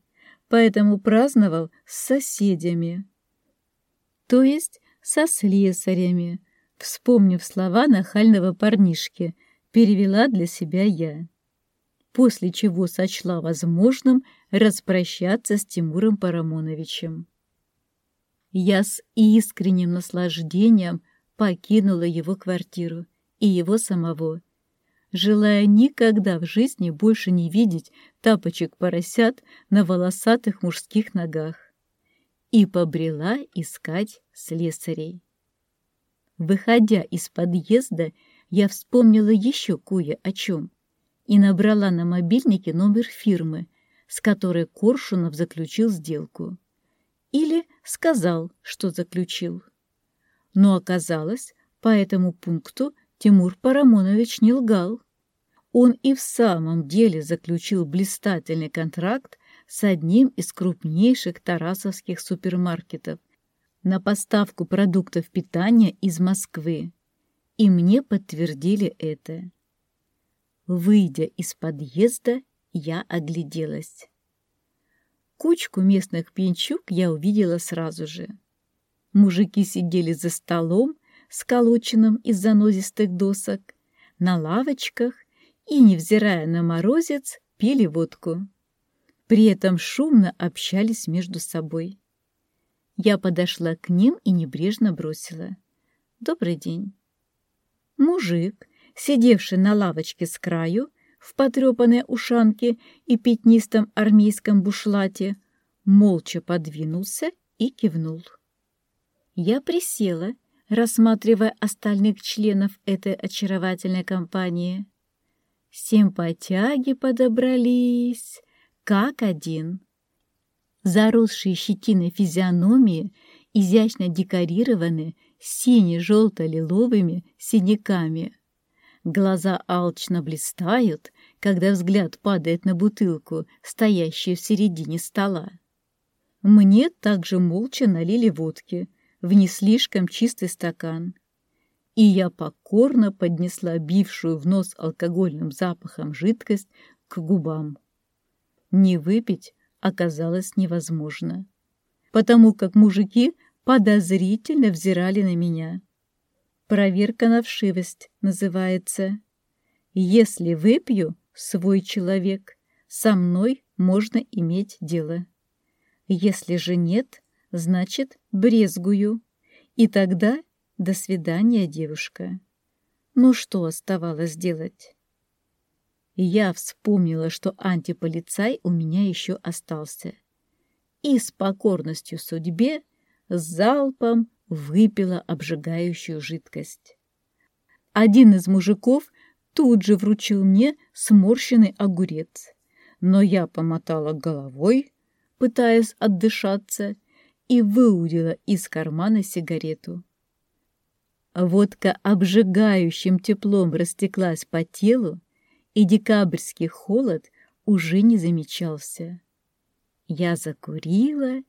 поэтому праздновал с соседями, то есть со слесарями, вспомнив слова нахального парнишки, перевела для себя я. После чего сочла возможным распрощаться с Тимуром Парамоновичем. Я с искренним наслаждением покинула его квартиру и его самого, желая никогда в жизни больше не видеть тапочек-поросят на волосатых мужских ногах, и побрела искать слесарей. Выходя из подъезда, я вспомнила еще кое о чем и набрала на мобильнике номер фирмы, с которой Коршунов заключил сделку. Или сказал, что заключил. Но оказалось, по этому пункту Тимур Парамонович не лгал. Он и в самом деле заключил блистательный контракт с одним из крупнейших тарасовских супермаркетов на поставку продуктов питания из Москвы. И мне подтвердили это. Выйдя из подъезда, я огляделась. Кучку местных пьянчук я увидела сразу же. Мужики сидели за столом, сколоченным из занозистых досок, на лавочках и, невзирая на морозец, пили водку. При этом шумно общались между собой. Я подошла к ним и небрежно бросила. «Добрый день». Мужик, сидевший на лавочке с краю, в потрепанной ушанке и пятнистом армейском бушлате, молча подвинулся и кивнул. Я присела, рассматривая остальных членов этой очаровательной компании. Симпатяги подобрались, как один. Заросшие щетиной физиономии изящно декорированы сине-желто-лиловыми синяками. Глаза алчно блистают, когда взгляд падает на бутылку, стоящую в середине стола. Мне также молча налили водки в не слишком чистый стакан. И я покорно поднесла бившую в нос алкогольным запахом жидкость к губам. Не выпить оказалось невозможно, потому как мужики подозрительно взирали на меня. Проверка на вшивость называется. Если выпью, свой человек, со мной можно иметь дело. Если же нет, значит, брезгую. И тогда до свидания, девушка. Ну что оставалось делать? Я вспомнила, что антиполицай у меня еще остался. И с покорностью судьбе залпом выпила обжигающую жидкость. Один из мужиков тут же вручил мне сморщенный огурец, но я помотала головой, пытаясь отдышаться, и выудила из кармана сигарету. Водка обжигающим теплом растеклась по телу, и декабрьский холод уже не замечался. Я закурила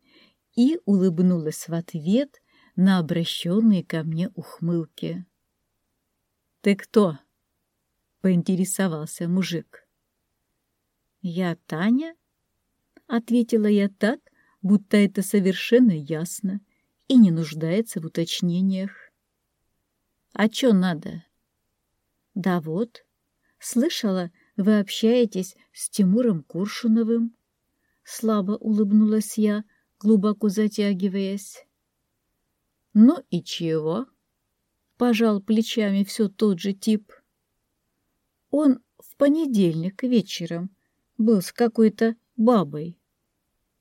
и улыбнулась в ответ на обращенные ко мне ухмылки. «Ты кто?» — поинтересовался мужик. «Я Таня?» — ответила я так, будто это совершенно ясно и не нуждается в уточнениях. «А чё надо?» «Да вот, слышала, вы общаетесь с Тимуром Куршуновым». Слабо улыбнулась я, глубоко затягиваясь. «Ну и чего?» — пожал плечами все тот же тип. Он в понедельник вечером был с какой-то бабой.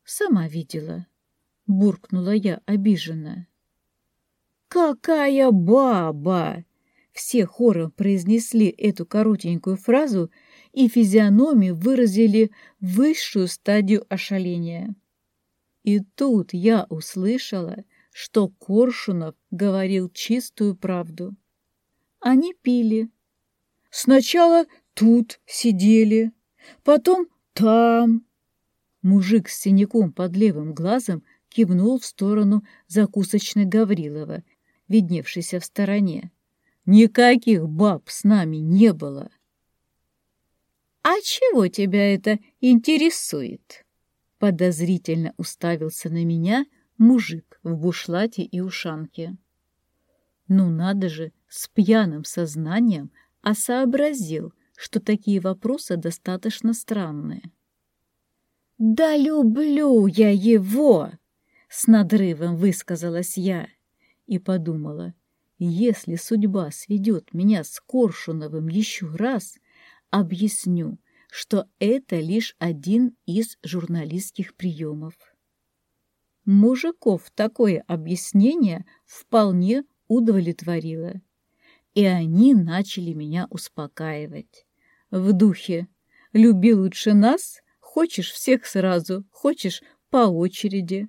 Сама видела, буркнула я обиженно. «Какая баба!» Все хором произнесли эту коротенькую фразу и физиономии выразили высшую стадию ошаления. И тут я услышала, что Коршунов говорил чистую правду. Они пили. Сначала тут сидели, потом там. Мужик с синяком под левым глазом кивнул в сторону закусочной Гаврилова, видневшейся в стороне. Никаких баб с нами не было. «А чего тебя это интересует?» Подозрительно уставился на меня мужик в бушлате и ушанке. Ну надо же, с пьяным сознанием, а сообразил, что такие вопросы достаточно странные. «Да люблю я его!» — с надрывом высказалась я и подумала, если судьба сведет меня с Коршуновым еще раз, объясню, что это лишь один из журналистских приемов. Мужиков такое объяснение вполне удовлетворило, и они начали меня успокаивать. в духе «люби лучше нас, хочешь всех сразу, хочешь по очереди».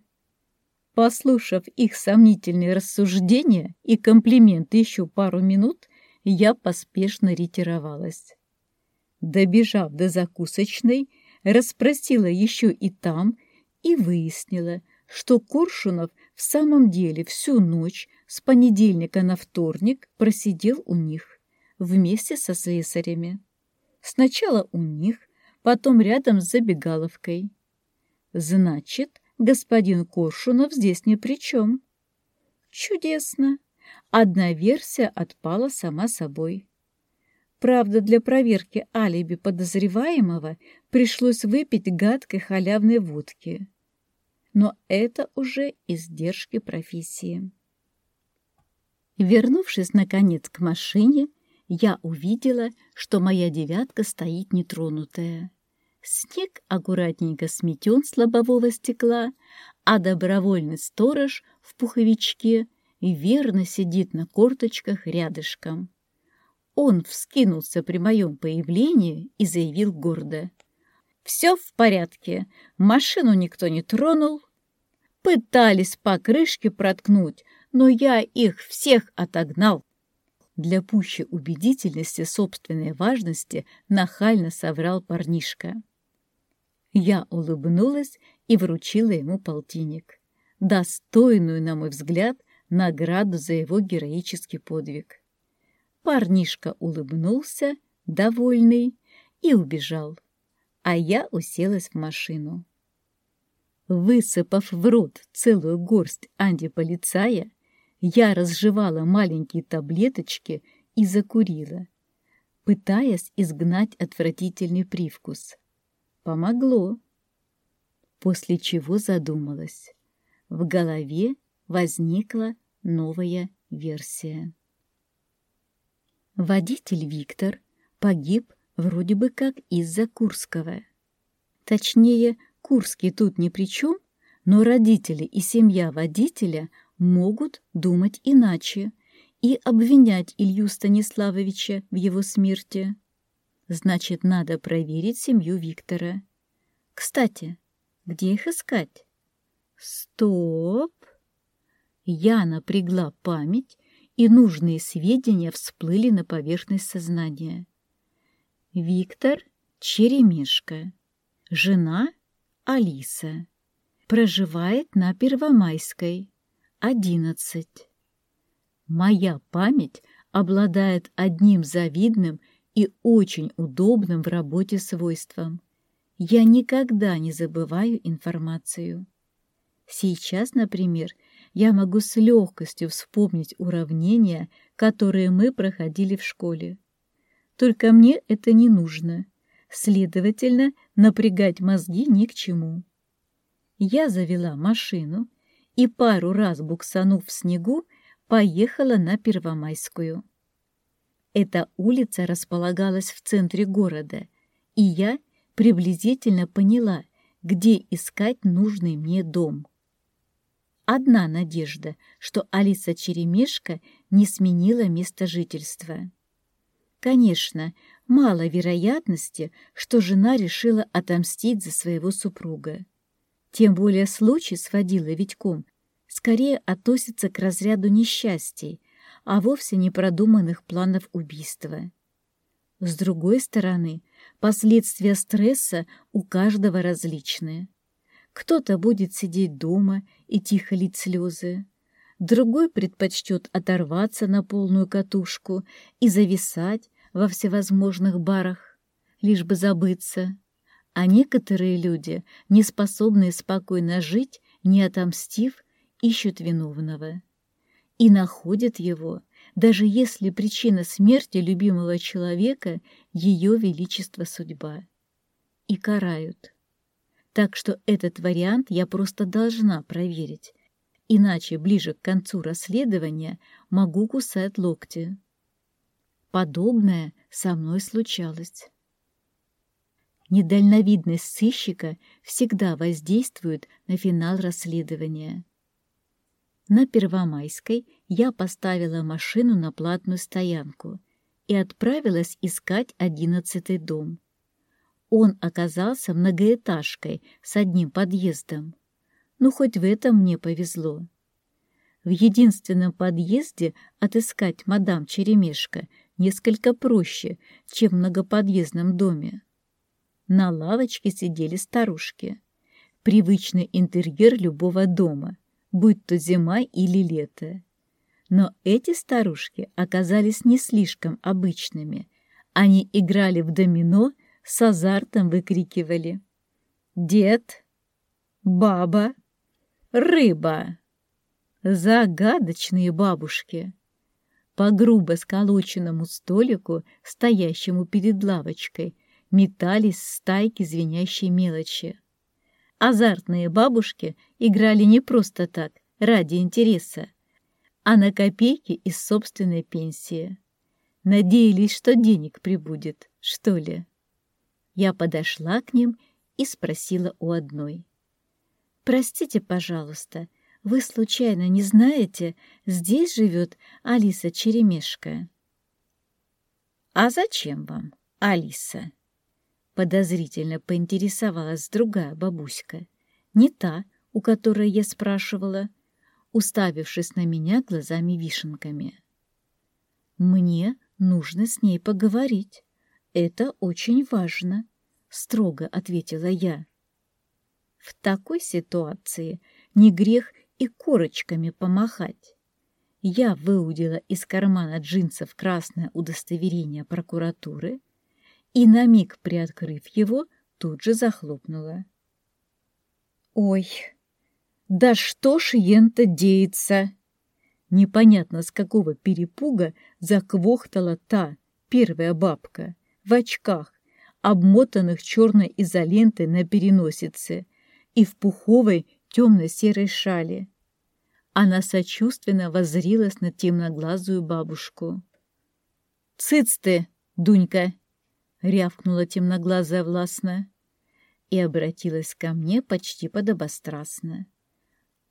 Послушав их сомнительные рассуждения и комплименты еще пару минут, я поспешно ретировалась. Добежав до закусочной, расспросила еще и там и выяснила, что Коршунов в самом деле всю ночь с понедельника на вторник просидел у них вместе со слесарями. Сначала у них, потом рядом с забегаловкой. Значит, господин Коршунов здесь ни при чем. Чудесно. Одна версия отпала сама собой. Правда, для проверки алиби подозреваемого пришлось выпить гадкой халявной водки но это уже издержки профессии. Вернувшись, наконец, к машине, я увидела, что моя девятка стоит нетронутая. Снег аккуратненько сметен с лобового стекла, а добровольный сторож в пуховичке верно сидит на корточках рядышком. Он вскинулся при моем появлении и заявил гордо. «Все в порядке, машину никто не тронул, Пытались по крышке проткнуть, но я их всех отогнал. Для пущей убедительности собственной важности нахально соврал парнишка. Я улыбнулась и вручила ему полтинник. Достойную, на мой взгляд, награду за его героический подвиг. Парнишка улыбнулся, довольный, и убежал, а я уселась в машину. Высыпав в рот целую горсть антиполицая, я разжевала маленькие таблеточки и закурила, пытаясь изгнать отвратительный привкус. Помогло. После чего задумалась. В голове возникла новая версия. Водитель Виктор погиб вроде бы как из-за Курского. Точнее, Курский тут ни при чем, но родители и семья водителя могут думать иначе и обвинять Илью Станиславовича в его смерти. Значит, надо проверить семью Виктора. Кстати, где их искать? Стоп! Я напрягла память, и нужные сведения всплыли на поверхность сознания. Виктор Черемешка. Жена Алиса. Проживает на Первомайской, 11. Моя память обладает одним завидным и очень удобным в работе свойством. Я никогда не забываю информацию. Сейчас, например, я могу с легкостью вспомнить уравнения, которые мы проходили в школе. Только мне это не нужно. Следовательно, напрягать мозги ни к чему. Я завела машину и пару раз буксанув в снегу, поехала на Первомайскую. Эта улица располагалась в центре города, и я приблизительно поняла, где искать нужный мне дом. Одна надежда, что Алиса Черемешка не сменила место жительства. Конечно, мало вероятности, что жена решила отомстить за своего супруга. Тем более случай с водилой Витьком скорее относится к разряду несчастий, а вовсе не продуманных планов убийства. С другой стороны, последствия стресса у каждого различные. Кто-то будет сидеть дома и тихо лить слезы, другой предпочтет оторваться на полную катушку и зависать во всевозможных барах, лишь бы забыться. А некоторые люди, не способные спокойно жить, не отомстив, ищут виновного. И находят его, даже если причина смерти любимого человека — ее величество судьба. И карают. Так что этот вариант я просто должна проверить, иначе ближе к концу расследования могу кусать локти. Подобное со мной случалось. Недальновидность сыщика всегда воздействует на финал расследования. На Первомайской я поставила машину на платную стоянку и отправилась искать одиннадцатый дом. Он оказался многоэтажкой с одним подъездом. Ну, хоть в этом мне повезло. В единственном подъезде отыскать мадам Черемешка несколько проще, чем в многоподъездном доме. На лавочке сидели старушки. Привычный интерьер любого дома, будь то зима или лето. Но эти старушки оказались не слишком обычными. Они играли в домино, с азартом выкрикивали. «Дед! Баба! Рыба!» Загадочные бабушки! По грубо сколоченному столику, стоящему перед лавочкой, метались стайки звенящей мелочи. Азартные бабушки играли не просто так, ради интереса, а на копейки из собственной пенсии. Надеялись, что денег прибудет, что ли. Я подошла к ним и спросила у одной. «Простите, пожалуйста, вы случайно не знаете, здесь живет Алиса Черемешка?» «А зачем вам, Алиса?» Подозрительно поинтересовалась другая бабуська. Не та, у которой я спрашивала, уставившись на меня глазами-вишенками. «Мне нужно с ней поговорить. Это очень важно», — строго ответила я. В такой ситуации не грех и корочками помахать. Я выудила из кармана джинсов красное удостоверение прокуратуры и, на миг приоткрыв его, тут же захлопнула. «Ой!» Да что ж ента деется? Непонятно с какого перепуга заквохтала та, первая бабка, в очках, обмотанных черной изолентой на переносице и в пуховой темно-серой шали. Она сочувственно воззрилась на темноглазую бабушку. «Цыц ты, Дунька!» — рявкнула темноглазая властно и обратилась ко мне почти подобострастно.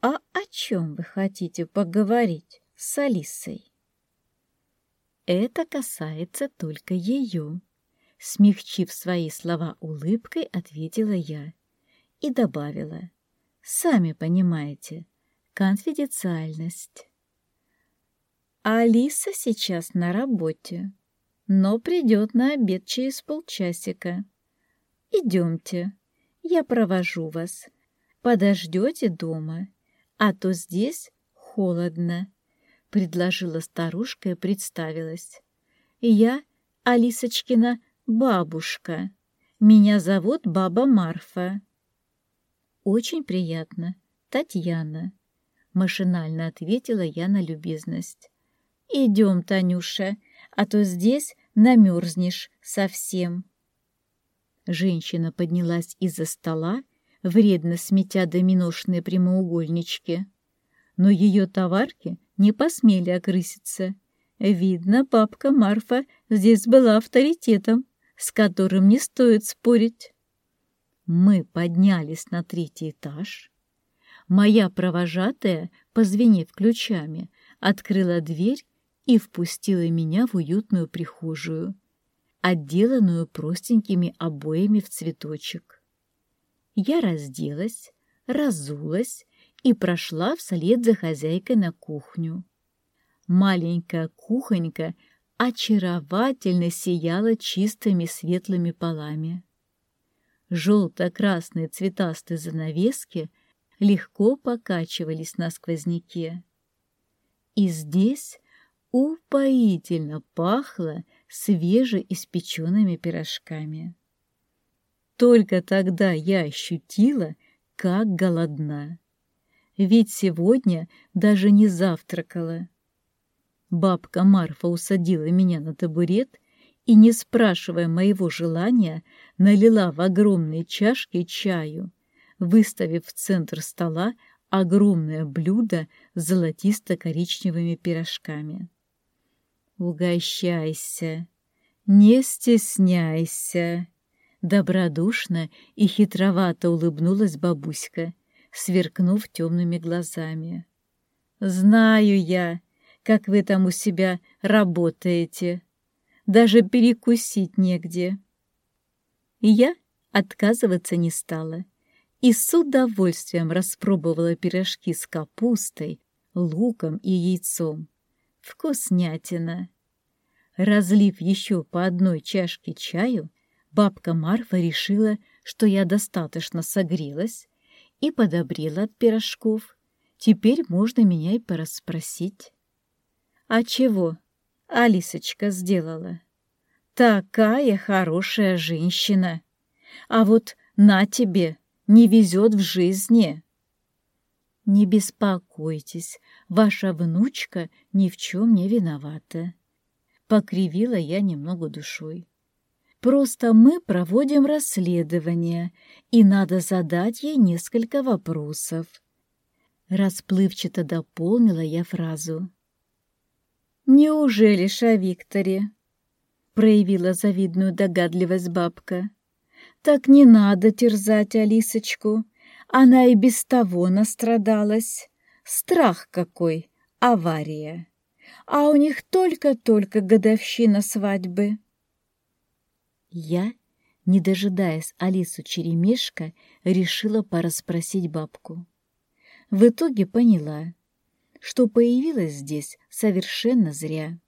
«А о чем вы хотите поговорить с Алисой?» «Это касается только ее», — смягчив свои слова улыбкой, ответила я и добавила. «Сами понимаете, конфиденциальность». Алиса сейчас на работе, но придет на обед через полчасика. Идемте, я провожу вас. Подождете дома а то здесь холодно», — предложила старушка и представилась. «Я Алисочкина бабушка. Меня зовут баба Марфа». «Очень приятно, Татьяна», — машинально ответила я на любезность. «Идем, Танюша, а то здесь намерзнешь совсем». Женщина поднялась из-за стола вредно сметя доминошные прямоугольнички. Но ее товарки не посмели окрыситься. Видно, бабка Марфа здесь была авторитетом, с которым не стоит спорить. Мы поднялись на третий этаж. Моя провожатая, позвенев ключами, открыла дверь и впустила меня в уютную прихожую, отделанную простенькими обоями в цветочек. Я разделась, разулась и прошла вслед за хозяйкой на кухню. Маленькая кухонька очаровательно сияла чистыми светлыми полами. Желто-красные цветастые занавески легко покачивались на сквозняке. И здесь упоительно пахло свежеиспеченными пирожками. Только тогда я ощутила, как голодна. Ведь сегодня даже не завтракала. Бабка Марфа усадила меня на табурет и, не спрашивая моего желания, налила в огромные чашки чаю, выставив в центр стола огромное блюдо с золотисто-коричневыми пирожками. «Угощайся, не стесняйся!» Добродушно и хитровато улыбнулась бабуська, сверкнув темными глазами. «Знаю я, как вы там у себя работаете. даже перекусить негде. Я отказываться не стала и с удовольствием распробовала пирожки с капустой, луком и яйцом. Вкуснятина! Разлив еще по одной чашке чаю, бабка Марфа решила, что я достаточно согрелась и подобрела от пирожков. Теперь можно меня и порасспросить. А чего Алисочка сделала? Такая хорошая женщина! А вот на тебе не везет в жизни. Не беспокойтесь, ваша внучка ни в чем не виновата. Покривила я немного душой. Просто мы проводим расследование, и надо задать ей несколько вопросов. Расплывчато дополнила я фразу. «Неужели ша Викторе?» проявила завидную догадливость бабка. Так не надо терзать Алисочку. Она и без того настрадалась. Страх какой, авария. А у них только-только годовщина свадьбы. Я, не дожидаясь Алису Черемешка, решила порасспросить бабку. В итоге поняла, что появилась здесь совершенно зря.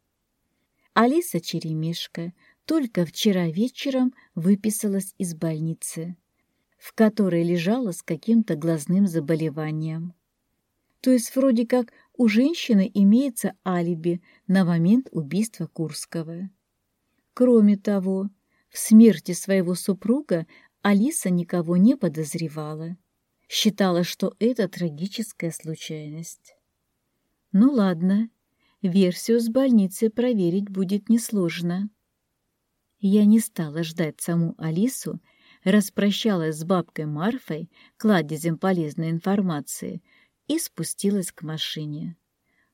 Алиса Черемешка только вчера вечером выписалась из больницы, в которой лежала с каким-то глазным заболеванием. То есть вроде как у женщины имеется алиби на момент убийства Курского. Кроме того, в смерти своего супруга Алиса никого не подозревала. Считала, что это трагическая случайность. Ну ладно, версию с больницы проверить будет несложно. Я не стала ждать саму Алису, распрощалась с бабкой Марфой, кладезем полезной информации, и спустилась к машине.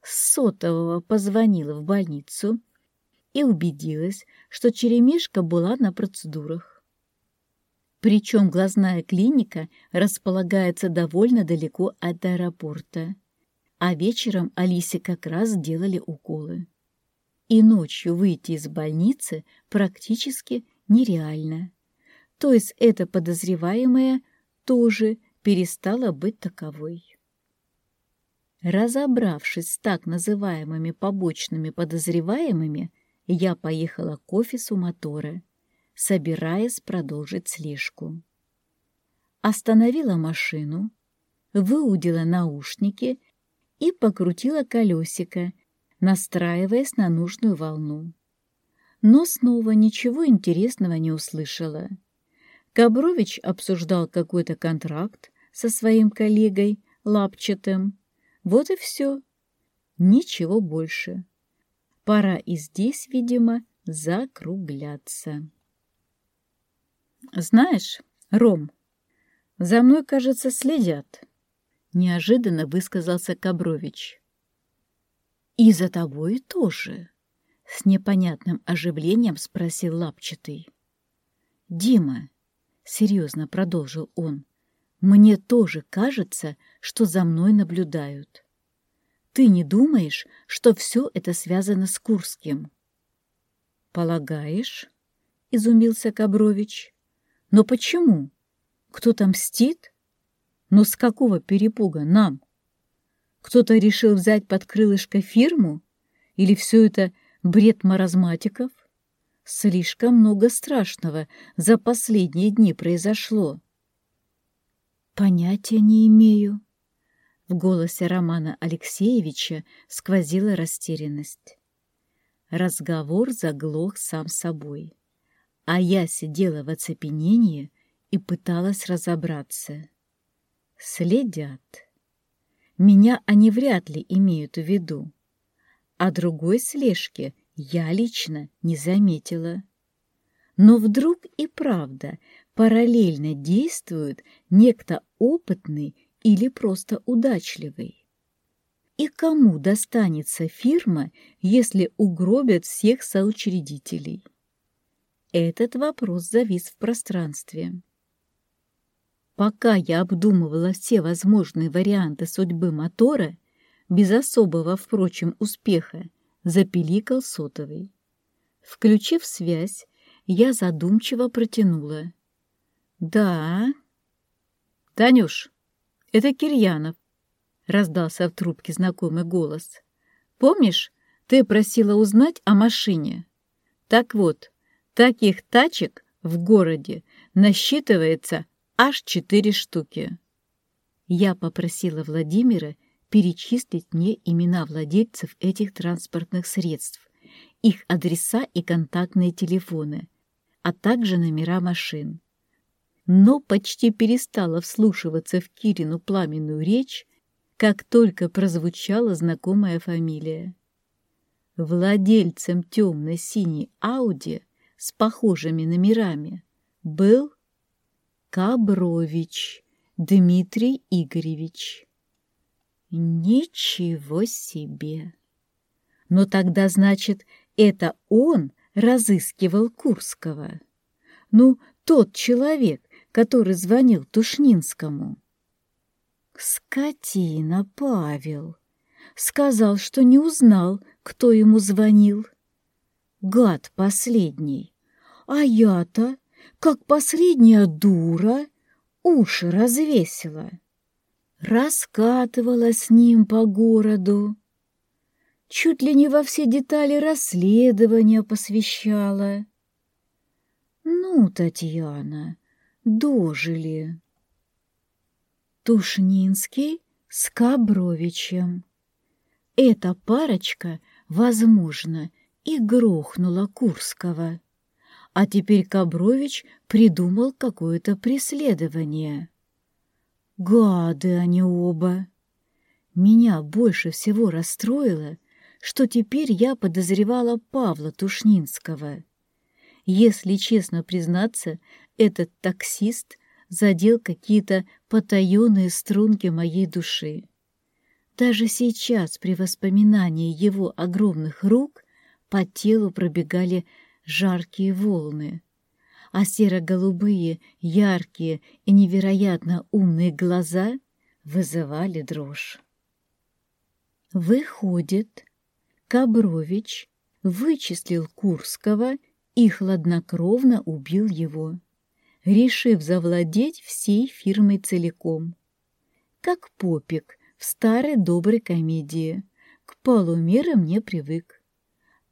С сотового позвонила в больницу и убедилась, что черемишка была на процедурах. Причем глазная клиника располагается довольно далеко от аэропорта, а вечером Алисе как раз делали уколы и ночью выйти из больницы практически нереально. То есть эта подозреваемая тоже перестала быть таковой. Разобравшись с так называемыми побочными подозреваемыми, я поехала к офису мотора, собираясь продолжить слежку. Остановила машину, выудила наушники и покрутила колесико, настраиваясь на нужную волну. Но снова ничего интересного не услышала. Кабрович обсуждал какой-то контракт со своим коллегой Лапчатым. Вот и все. Ничего больше. Пора и здесь, видимо, закругляться. «Знаешь, Ром, за мной, кажется, следят», — неожиданно высказался Кабрович. «И за тобой тоже?» — с непонятным оживлением спросил Лапчатый. «Дима», — серьезно продолжил он, — «мне тоже кажется, что за мной наблюдают. Ты не думаешь, что все это связано с Курским?» «Полагаешь?» — изумился Кабрович. «Но почему? Кто-то мстит? Но с какого перепуга нам?» Кто-то решил взять под крылышко фирму? Или все это бред маразматиков? Слишком много страшного за последние дни произошло. Понятия не имею. В голосе Романа Алексеевича сквозила растерянность. Разговор заглох сам собой, а я сидела в оцепенении и пыталась разобраться. Следят. Меня они вряд ли имеют в виду. А другой слежки я лично не заметила. Но вдруг и правда параллельно действует некто опытный или просто удачливый. И кому достанется фирма, если угробят всех соучредителей? Этот вопрос завис в пространстве. Пока я обдумывала все возможные варианты судьбы мотора, без особого, впрочем, успеха, запиликал сотовый. Включив связь, я задумчиво протянула. «Да...» «Танюш, это Кирьянов», — раздался в трубке знакомый голос. «Помнишь, ты просила узнать о машине? Так вот, таких тачек в городе насчитывается аж четыре штуки». Я попросила Владимира перечислить мне имена владельцев этих транспортных средств, их адреса и контактные телефоны, а также номера машин. Но почти перестала вслушиваться в Кирину пламенную речь, как только прозвучала знакомая фамилия. Владельцем темно-синей Ауди с похожими номерами был Кабрович Дмитрий Игоревич. Ничего себе! Но тогда, значит, это он разыскивал Курского. Ну, тот человек, который звонил Тушнинскому. Скотина Павел. Сказал, что не узнал, кто ему звонил. Гад последний. А я-то, как последняя дура, уши развесила. Раскатывала с ним по городу чуть ли не во все детали расследования посвящала. Ну, Татьяна, дожили. Тушнинский с Кабровичем. Эта парочка, возможно, и грохнула Курского. А теперь Кабрович придумал какое-то преследование. Гады они оба. Меня больше всего расстроило, что теперь я подозревала Павла Тушнинского. Если честно признаться, этот таксист задел какие-то потаенные струнки моей души. Даже сейчас, при воспоминании его огромных рук, по телу пробегали жаркие волны, а серо-голубые, яркие и невероятно умные глаза вызывали дрожь. Выходит, Кабрович вычислил Курского и хладнокровно убил его, решив завладеть всей фирмой целиком. Как попик в старой доброй комедии, к полумерам не привык.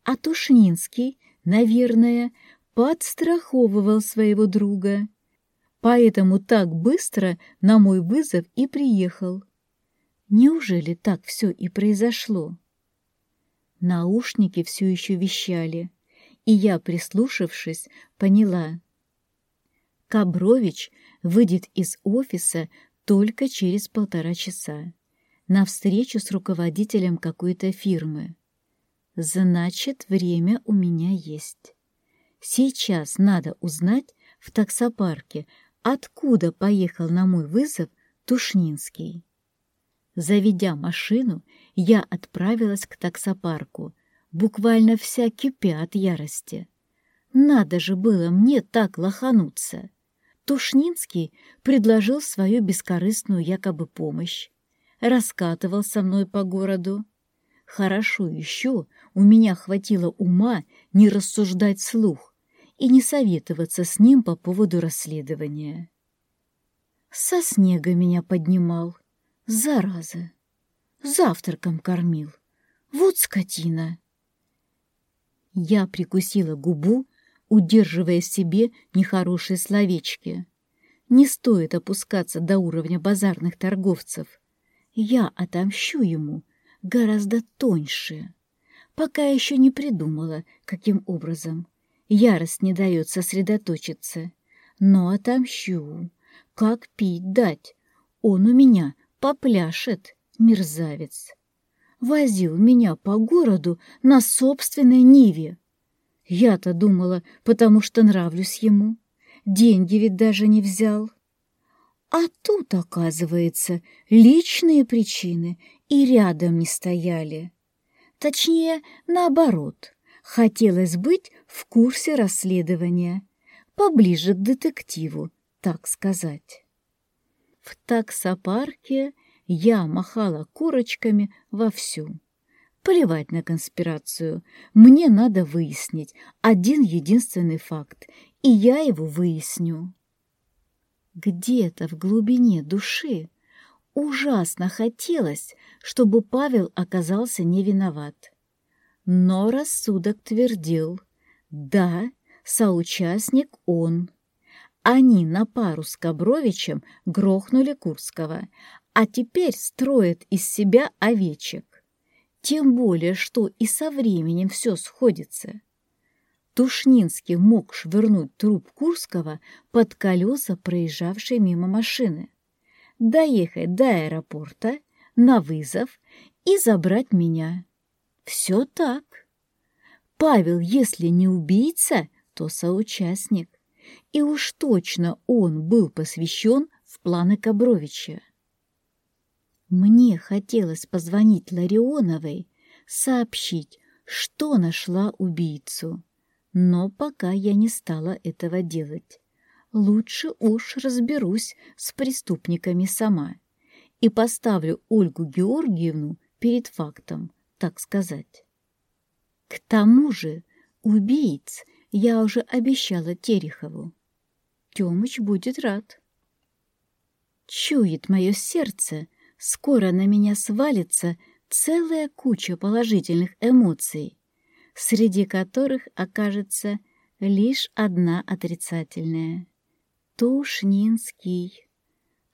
А Тушнинский, наверное, подстраховывал своего друга, поэтому так быстро на мой вызов и приехал. Неужели так все и произошло? Наушники все еще вещали, и я, прислушавшись, поняла. Кабрович выйдет из офиса только через полтора часа на встречу с руководителем какой-то фирмы. Значит, время у меня есть. Сейчас надо узнать в таксопарке, откуда поехал на мой вызов Тушнинский. Заведя машину, я отправилась к таксопарку, буквально вся кипя от ярости. Надо же было мне так лохануться. Тушнинский предложил свою бескорыстную якобы помощь, раскатывал со мной по городу. Хорошо еще у меня хватило ума не рассуждать слух и не советоваться с ним по поводу расследования. Со снега меня поднимал, Зараза! Завтраком кормил. Вот скотина! Я прикусила губу, удерживая в себе нехорошие словечки. Не стоит опускаться до уровня базарных торговцев. Я отомщу ему гораздо тоньше. Пока еще не придумала, каким образом. Ярость не дает сосредоточиться. Но отомщу. Как пить дать? Он у меня попляшет, мерзавец. Возил меня по городу на собственной Ниве. Я-то думала, потому что нравлюсь ему. Деньги ведь даже не взял. А тут, оказывается, личные причины и рядом не стояли. Точнее, наоборот, хотелось быть в курсе расследования, поближе к детективу, так сказать. В таксопарке я махала корочками вовсю. Плевать на конспирацию. Мне надо выяснить один единственный факт, и я его выясню. Где-то в глубине души ужасно хотелось, чтобы Павел оказался не виноват. Но рассудок твердил, да, соучастник он. Они на пару с Кабровичем грохнули Курского, а теперь строят из себя овечек. Тем более, что и со временем все сходится. Тушнинский мог швырнуть труп Курского под колеса проезжавшей мимо машины, доехать до аэропорта на вызов и забрать меня. Все так. Павел, если не убийца, то соучастник. И уж точно он был посвящен в планы Кабровича. Мне хотелось позвонить Ларионовой, сообщить, что нашла убийцу. Но пока я не стала этого делать. Лучше уж разберусь с преступниками сама и поставлю Ольгу Георгиевну перед фактом, так сказать. К тому же убийц я уже обещала Терехову. Тёмыч будет рад. Чует мое сердце, скоро на меня свалится целая куча положительных эмоций, среди которых окажется лишь одна отрицательная. Тушнинский.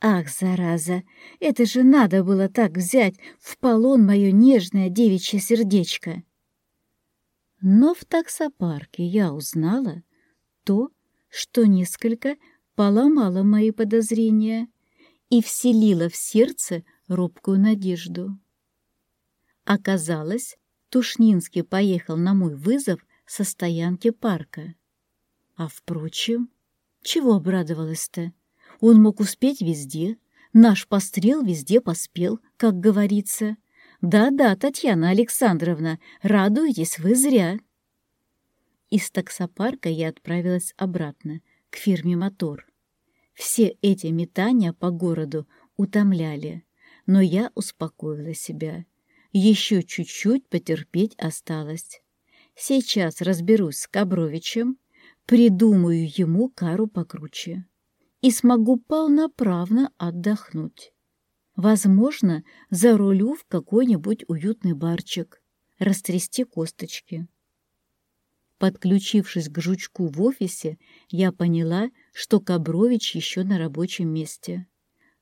Ах, зараза, это же надо было так взять в полон мое нежное девичье сердечко. Но в таксопарке я узнала то, что несколько поломало мои подозрения и вселило в сердце робкую надежду. Оказалось, Тушнинский поехал на мой вызов со стоянки парка. А впрочем, чего обрадовалась-то? Он мог успеть везде. Наш пострел везде поспел, как говорится. Да-да, Татьяна Александровна, радуетесь вы зря. Из таксопарка я отправилась обратно, к фирме «Мотор». Все эти метания по городу утомляли, но я успокоила себя. Еще чуть-чуть потерпеть осталось. Сейчас разберусь с Кабровичем, придумаю ему кару покруче и смогу полноправно отдохнуть. Возможно, зарулю в какой-нибудь уютный барчик, растрясти косточки. Подключившись к жучку в офисе, я поняла, что Кабрович еще на рабочем месте.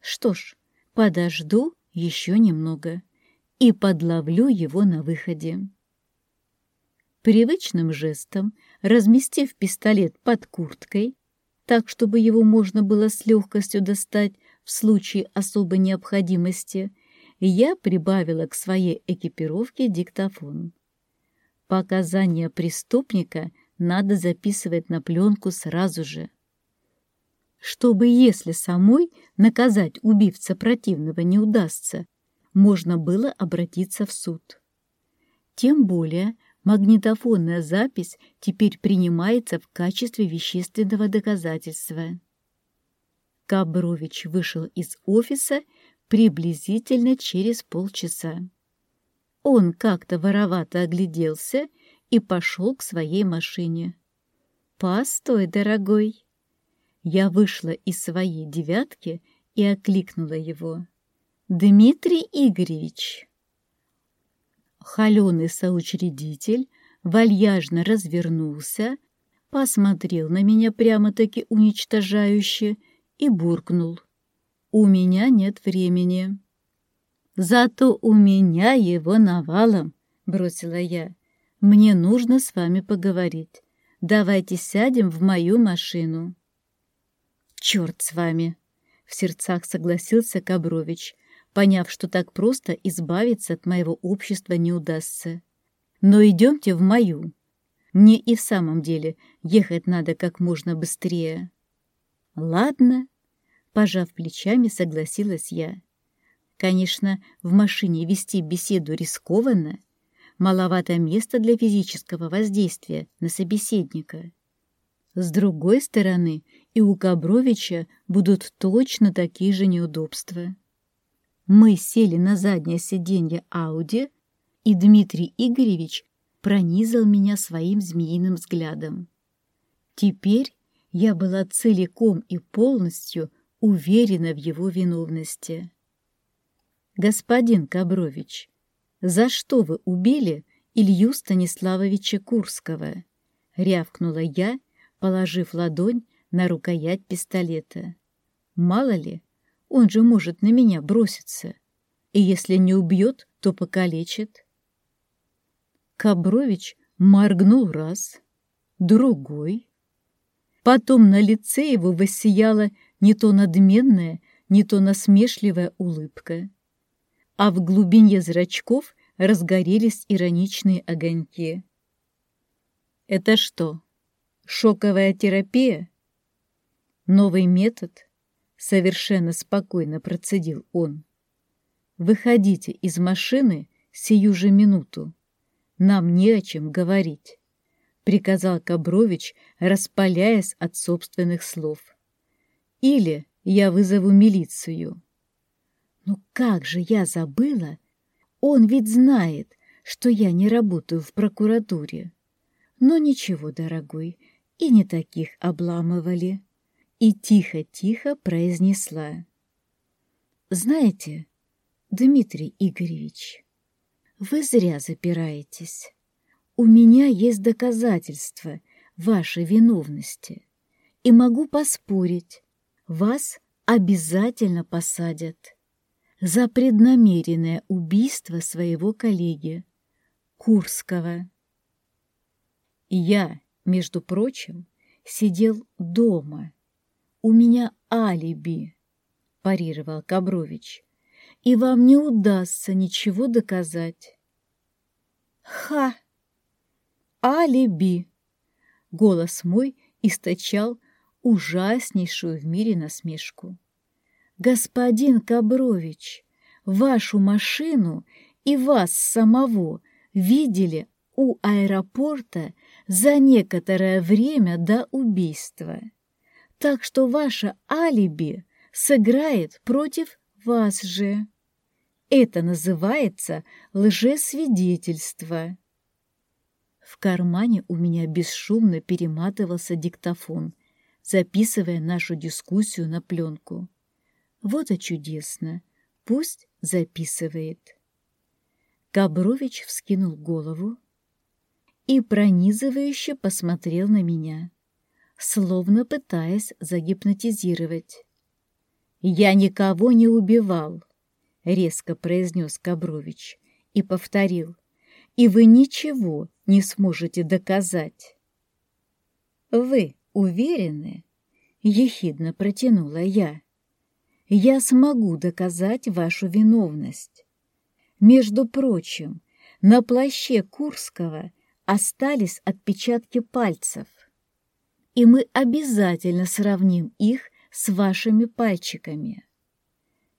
Что ж, подожду еще немного и подловлю его на выходе. Привычным жестом, разместив пистолет под курткой, так, чтобы его можно было с легкостью достать в случае особой необходимости, я прибавила к своей экипировке диктофон. Показания преступника надо записывать на пленку сразу же. Чтобы, если самой наказать убивца противного не удастся, можно было обратиться в суд. Тем более магнитофонная запись теперь принимается в качестве вещественного доказательства. Кабрович вышел из офиса приблизительно через полчаса. Он как-то воровато огляделся и пошел к своей машине. «Постой, дорогой!» Я вышла из своей девятки и окликнула его. «Дмитрий Игоревич!» Холеный соучредитель вальяжно развернулся, посмотрел на меня прямо-таки уничтожающе и буркнул. «У меня нет времени». «Зато у меня его навалом», — бросила я. «Мне нужно с вами поговорить. Давайте сядем в мою машину». «Черт с вами!» — в сердцах согласился Кабрович, поняв, что так просто избавиться от моего общества не удастся. «Но идемте в мою. Мне и в самом деле ехать надо как можно быстрее». «Ладно», — пожав плечами, согласилась я. Конечно, в машине вести беседу рискованно, маловато места для физического воздействия на собеседника. С другой стороны, и у Кабровича будут точно такие же неудобства. Мы сели на заднее сиденье Ауди и Дмитрий Игоревич пронизал меня своим змеиным взглядом. Теперь я была целиком и полностью уверена в его виновности. «Господин Кабрович, за что вы убили Илью Станиславовича Курского?» — рявкнула я, положив ладонь на рукоять пистолета. «Мало ли, он же может на меня броситься, и если не убьет, то покалечит». Кабрович моргнул раз, другой. Потом на лице его воссияла не то надменная, не то насмешливая улыбка, а в глубине зрачков разгорелись ироничные огоньки. «Это что, шоковая терапия?» «Новый метод?» — совершенно спокойно процедил он. «Выходите из машины сию же минуту. Нам не о чем говорить», — приказал Кабрович, распаляясь от собственных слов. «Или я вызову милицию». «Ну как же я забыла? Он ведь знает, что я не работаю в прокуратуре. Но ничего, дорогой, и не таких обламывали». И тихо-тихо произнесла. «Знаете, Дмитрий Игоревич, вы зря запираетесь. У меня есть доказательства вашей виновности, и могу поспорить, вас обязательно посадят за преднамеренное убийство своего коллеги Курского. Я, между прочим, сидел дома. У меня алиби, парировал Кабрович и вам не удастся ничего доказать. Ха! Алиби! Голос мой источал ужаснейшую в мире насмешку. Господин Кабрович, вашу машину и вас самого видели у аэропорта за некоторое время до убийства. Так что ваше алиби сыграет против вас же. Это называется лжесвидетельство. В кармане у меня бесшумно перематывался диктофон, записывая нашу дискуссию на пленку. Вот и чудесно. Пусть записывает. Габрович вскинул голову и пронизывающе посмотрел на меня, словно пытаясь загипнотизировать. «Я никого не убивал», — резко произнес Кабрович и повторил. «И вы ничего не сможете доказать». «Вы уверены?» — ехидно протянула я. «Я смогу доказать вашу виновность. Между прочим, на плаще Курского остались отпечатки пальцев, и мы обязательно сравним их с вашими пальчиками.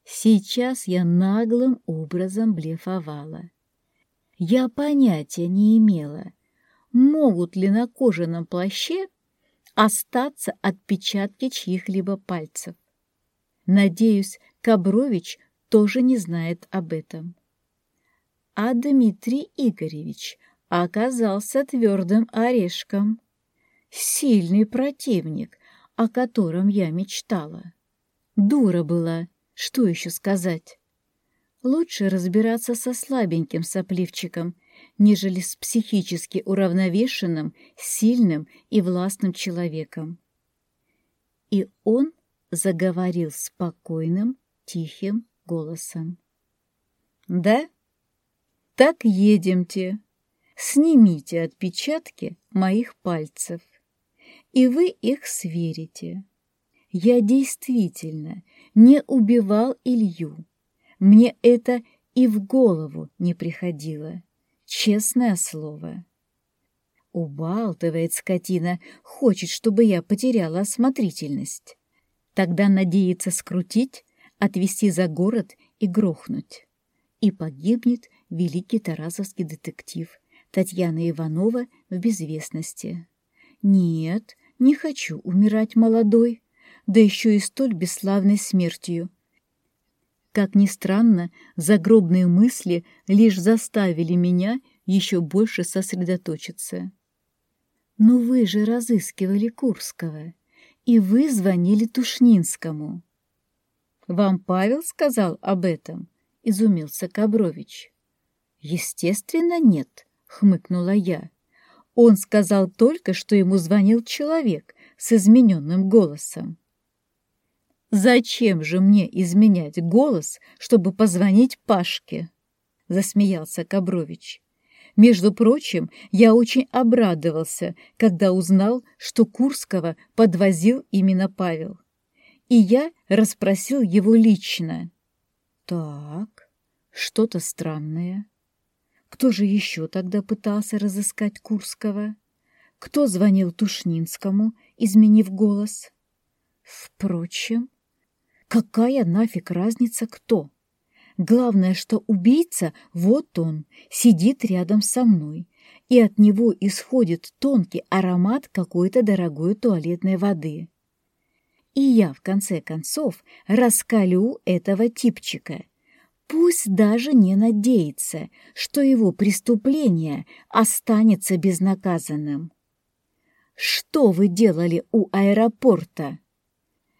Сейчас я наглым образом блефовала. Я понятия не имела, могут ли на кожаном плаще остаться отпечатки чьих-либо пальцев. Надеюсь, Кабрович тоже не знает об этом. А Дмитрий Игоревич оказался твердым орешком. Сильный противник, о котором я мечтала. Дура была, что еще сказать? Лучше разбираться со слабеньким сопливчиком, нежели с психически уравновешенным, сильным и властным человеком. И он заговорил спокойным, тихим голосом. «Да? Так едемте. Снимите отпечатки моих пальцев, и вы их сверите. Я действительно не убивал Илью. Мне это и в голову не приходило. Честное слово. Убалтывает скотина, хочет, чтобы я потеряла осмотрительность. Тогда надеется скрутить, отвезти за город и грохнуть. И погибнет великий тарасовский детектив Татьяна Иванова в безвестности. Нет, не хочу умирать молодой да еще и столь бесславной смертью. Как ни странно, загробные мысли лишь заставили меня еще больше сосредоточиться. «Но вы же разыскивали Курского, и вы звонили Тушнинскому». «Вам Павел сказал об этом?» — изумился Кабрович. «Естественно, нет», — хмыкнула я. «Он сказал только, что ему звонил человек с измененным голосом». «Зачем же мне изменять голос, чтобы позвонить Пашке?» — засмеялся Кабрович. «Между прочим, я очень обрадовался, когда узнал, что Курского подвозил именно Павел. И я расспросил его лично». «Так, что-то странное. Кто же еще тогда пытался разыскать Курского? Кто звонил Тушнинскому, изменив голос?» Впрочем, Какая нафиг разница кто? Главное, что убийца, вот он, сидит рядом со мной, и от него исходит тонкий аромат какой-то дорогой туалетной воды. И я, в конце концов, раскалю этого типчика. Пусть даже не надеется, что его преступление останется безнаказанным. «Что вы делали у аэропорта?»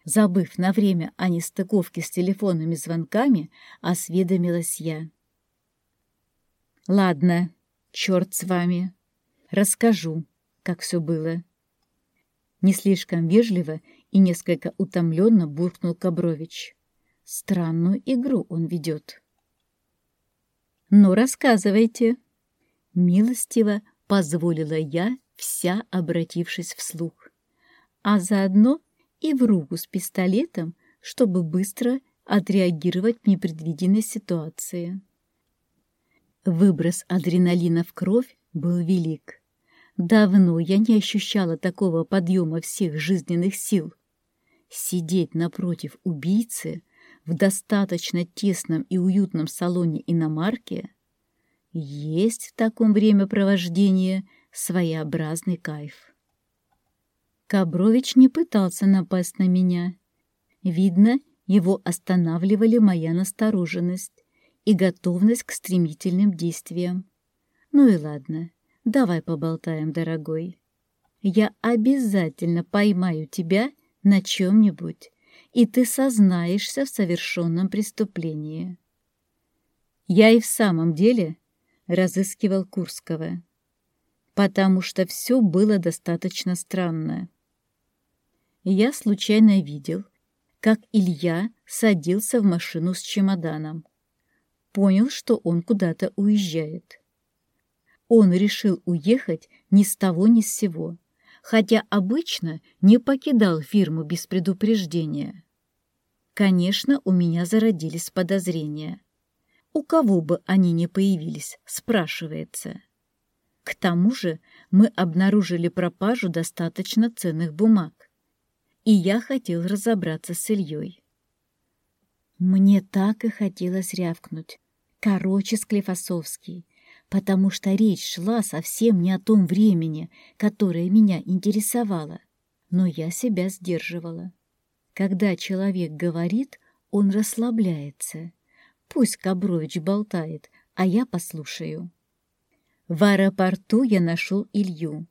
Забыв на время о нестыковке с телефонными звонками, осведомилась я. «Ладно, черт с вами. Расскажу, как все было». Не слишком вежливо и несколько утомленно буркнул Кабрович. Странную игру он ведет. «Ну, рассказывайте!» Милостиво позволила я, вся обратившись вслух. А заодно и в руку с пистолетом, чтобы быстро отреагировать в непредвиденной ситуации. Выброс адреналина в кровь был велик. Давно я не ощущала такого подъема всех жизненных сил. Сидеть напротив убийцы в достаточно тесном и уютном салоне иномарки есть в таком времяпровождении своеобразный кайф. Кабрович не пытался напасть на меня. Видно, его останавливали моя настороженность и готовность к стремительным действиям. Ну и ладно, давай поболтаем, дорогой. Я обязательно поймаю тебя на чем-нибудь, и ты сознаешься в совершенном преступлении. Я и в самом деле разыскивал Курского, потому что все было достаточно странно я случайно видел, как Илья садился в машину с чемоданом. Понял, что он куда-то уезжает. Он решил уехать ни с того ни с сего, хотя обычно не покидал фирму без предупреждения. Конечно, у меня зародились подозрения. У кого бы они ни появились, спрашивается. К тому же мы обнаружили пропажу достаточно ценных бумаг и я хотел разобраться с Ильей. Мне так и хотелось рявкнуть. Короче, Склифосовский, потому что речь шла совсем не о том времени, которое меня интересовало. Но я себя сдерживала. Когда человек говорит, он расслабляется. Пусть Кабрович болтает, а я послушаю. В аэропорту я нашел Илью.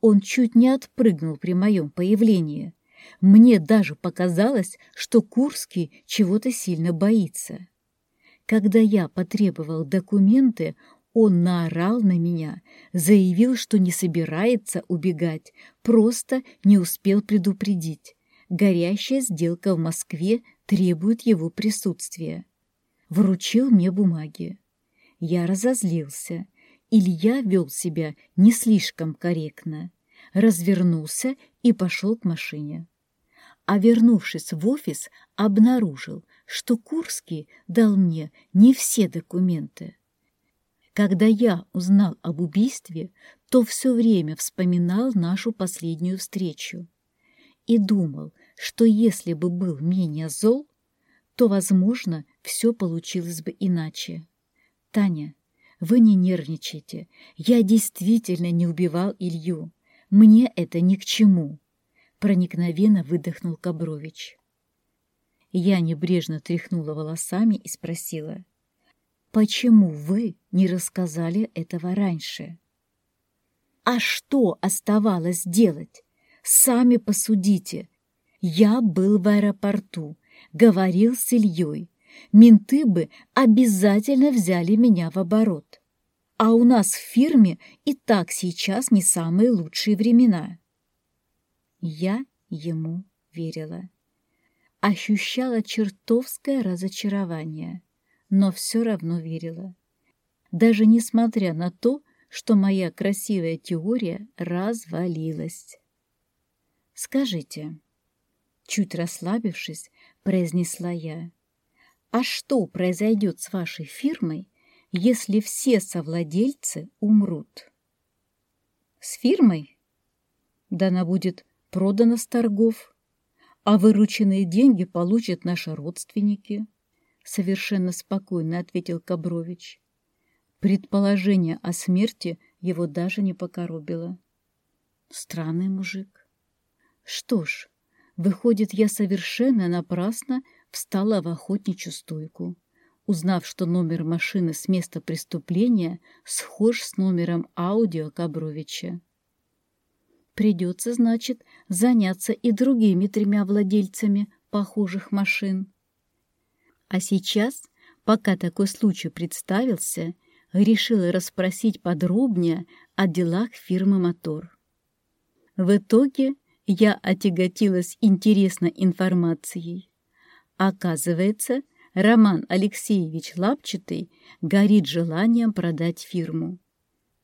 Он чуть не отпрыгнул при моем появлении — мне даже показалось, что Курский чего-то сильно боится. Когда я потребовал документы, он наорал на меня, заявил, что не собирается убегать, просто не успел предупредить. Горящая сделка в Москве требует его присутствия. Вручил мне бумаги. Я разозлился. Илья вел себя не слишком корректно. Развернулся и пошел к машине а вернувшись в офис, обнаружил, что Курский дал мне не все документы. Когда я узнал об убийстве, то все время вспоминал нашу последнюю встречу и думал, что если бы был менее зол, то, возможно, все получилось бы иначе. Таня, вы не нервничайте. Я действительно не убивал Илью. Мне это ни к чему проникновенно выдохнул Кабрович. Я небрежно тряхнула волосами и спросила, «Почему вы не рассказали этого раньше?» «А что оставалось делать? Сами посудите. Я был в аэропорту, говорил с Ильей. Менты бы обязательно взяли меня в оборот. А у нас в фирме и так сейчас не самые лучшие времена». Я ему верила. Ощущала чертовское разочарование, но все равно верила. Даже несмотря на то, что моя красивая теория развалилась. «Скажите», — чуть расслабившись, произнесла я, «а что произойдет с вашей фирмой, если все совладельцы умрут?» «С фирмой?» «Да она будет продано с торгов, а вырученные деньги получат наши родственники, — совершенно спокойно ответил Кабрович. Предположение о смерти его даже не покоробило. Странный мужик. Что ж, выходит, я совершенно напрасно встала в охотничью стойку, узнав, что номер машины с места преступления схож с номером аудио Кабровича. Придется, значит, заняться и другими тремя владельцами похожих машин. А сейчас, пока такой случай представился, решила расспросить подробнее о делах фирмы «Мотор». В итоге я отяготилась интересной информацией. Оказывается, Роман Алексеевич Лапчатый горит желанием продать фирму.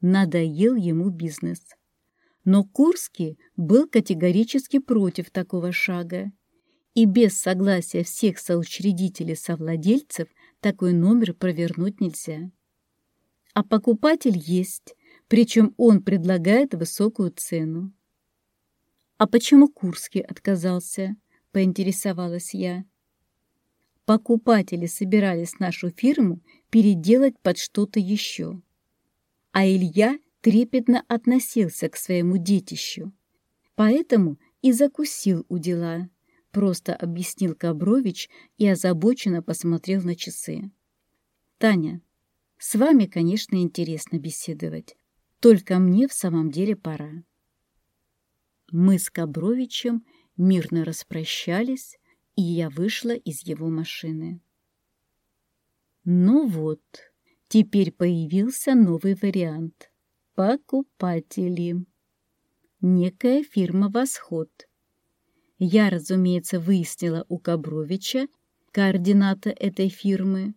Надоел ему бизнес. Но Курский был категорически против такого шага. И без согласия всех соучредителей-совладельцев такой номер провернуть нельзя. А покупатель есть, причем он предлагает высокую цену. «А почему Курский отказался?» – поинтересовалась я. Покупатели собирались нашу фирму переделать под что-то еще. А Илья – трепетно относился к своему детищу. Поэтому и закусил у дела, просто объяснил Кабрович и озабоченно посмотрел на часы. «Таня, с вами, конечно, интересно беседовать, только мне в самом деле пора». Мы с Кабровичем мирно распрощались, и я вышла из его машины. Ну вот, теперь появился новый вариант покупатели. Некая фирма «Восход». Я, разумеется, выяснила у Кабровича координаты этой фирмы,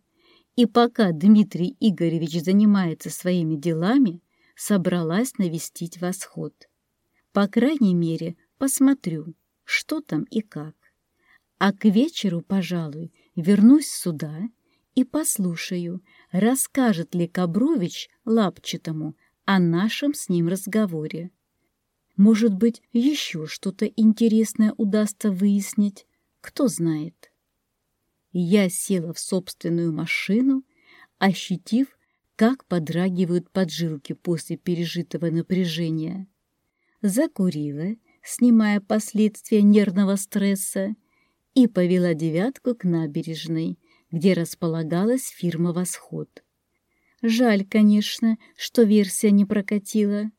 и пока Дмитрий Игоревич занимается своими делами, собралась навестить «Восход». По крайней мере, посмотрю, что там и как. А к вечеру, пожалуй, вернусь сюда и послушаю, расскажет ли Кабрович Лапчатому о нашем с ним разговоре. Может быть, еще что-то интересное удастся выяснить, кто знает. Я села в собственную машину, ощутив, как подрагивают поджилки после пережитого напряжения. Закурила, снимая последствия нервного стресса, и повела девятку к набережной, где располагалась фирма «Восход». Жаль, конечно, что версия не прокатила.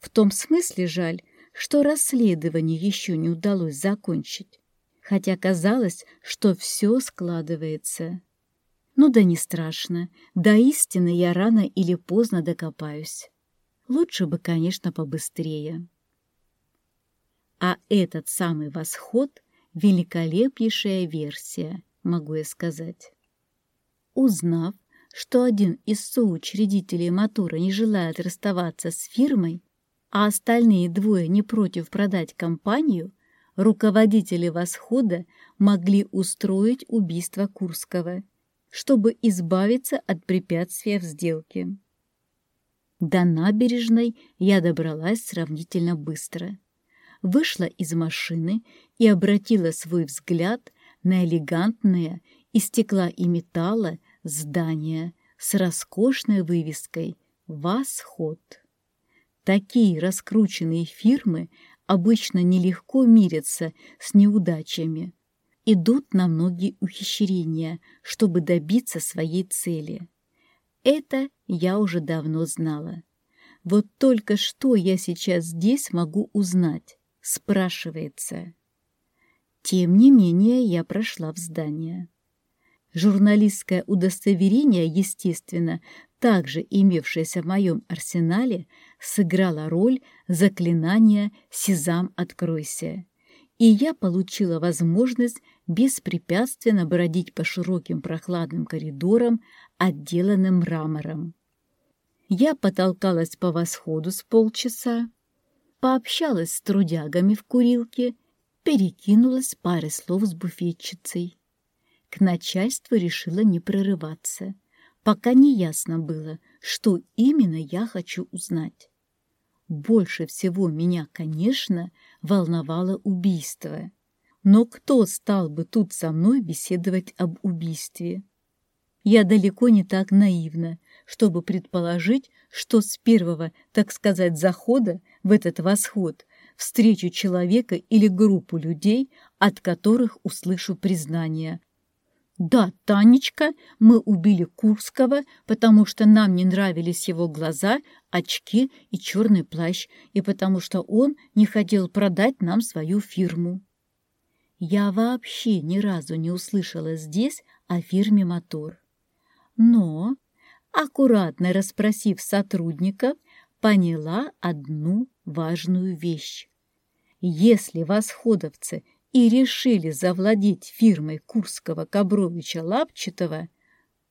В том смысле жаль, что расследование еще не удалось закончить, хотя казалось, что все складывается. Ну да не страшно, до истины я рано или поздно докопаюсь. Лучше бы, конечно, побыстрее. А этот самый восход — великолепнейшая версия, могу я сказать. Узнав, что один из соучредителей мотора не желает расставаться с фирмой, а остальные двое не против продать компанию, руководители «Восхода» могли устроить убийство Курского, чтобы избавиться от препятствия в сделке. До набережной я добралась сравнительно быстро. Вышла из машины и обратила свой взгляд на элегантное из стекла и металла здание с роскошной вывеской «Восход». Такие раскрученные фирмы обычно нелегко мирятся с неудачами. идут на многие ухищрения, чтобы добиться своей цели. Это я уже давно знала. Вот только что я сейчас здесь могу узнать, спрашивается. Тем не менее я прошла в здание. Журналистское удостоверение, естественно, также имевшееся в моем арсенале, сыграло роль заклинания «Сезам, откройся!» и я получила возможность беспрепятственно бродить по широким прохладным коридорам, отделанным мрамором. Я потолкалась по восходу с полчаса, пообщалась с трудягами в курилке, перекинулась парой слов с буфетчицей. К начальству решила не прорываться, пока не ясно было, что именно я хочу узнать. Больше всего меня, конечно, волновало убийство. Но кто стал бы тут со мной беседовать об убийстве? Я далеко не так наивна, чтобы предположить, что с первого, так сказать, захода в этот восход встречу человека или группу людей, от которых услышу признание – да, Танечка, мы убили Курского, потому что нам не нравились его глаза, очки и черный плащ, и потому что он не хотел продать нам свою фирму. Я вообще ни разу не услышала здесь о фирме «Мотор». Но, аккуратно расспросив сотрудников, поняла одну важную вещь. Если восходовцы и решили завладеть фирмой Курского Кабровича Лапчатого,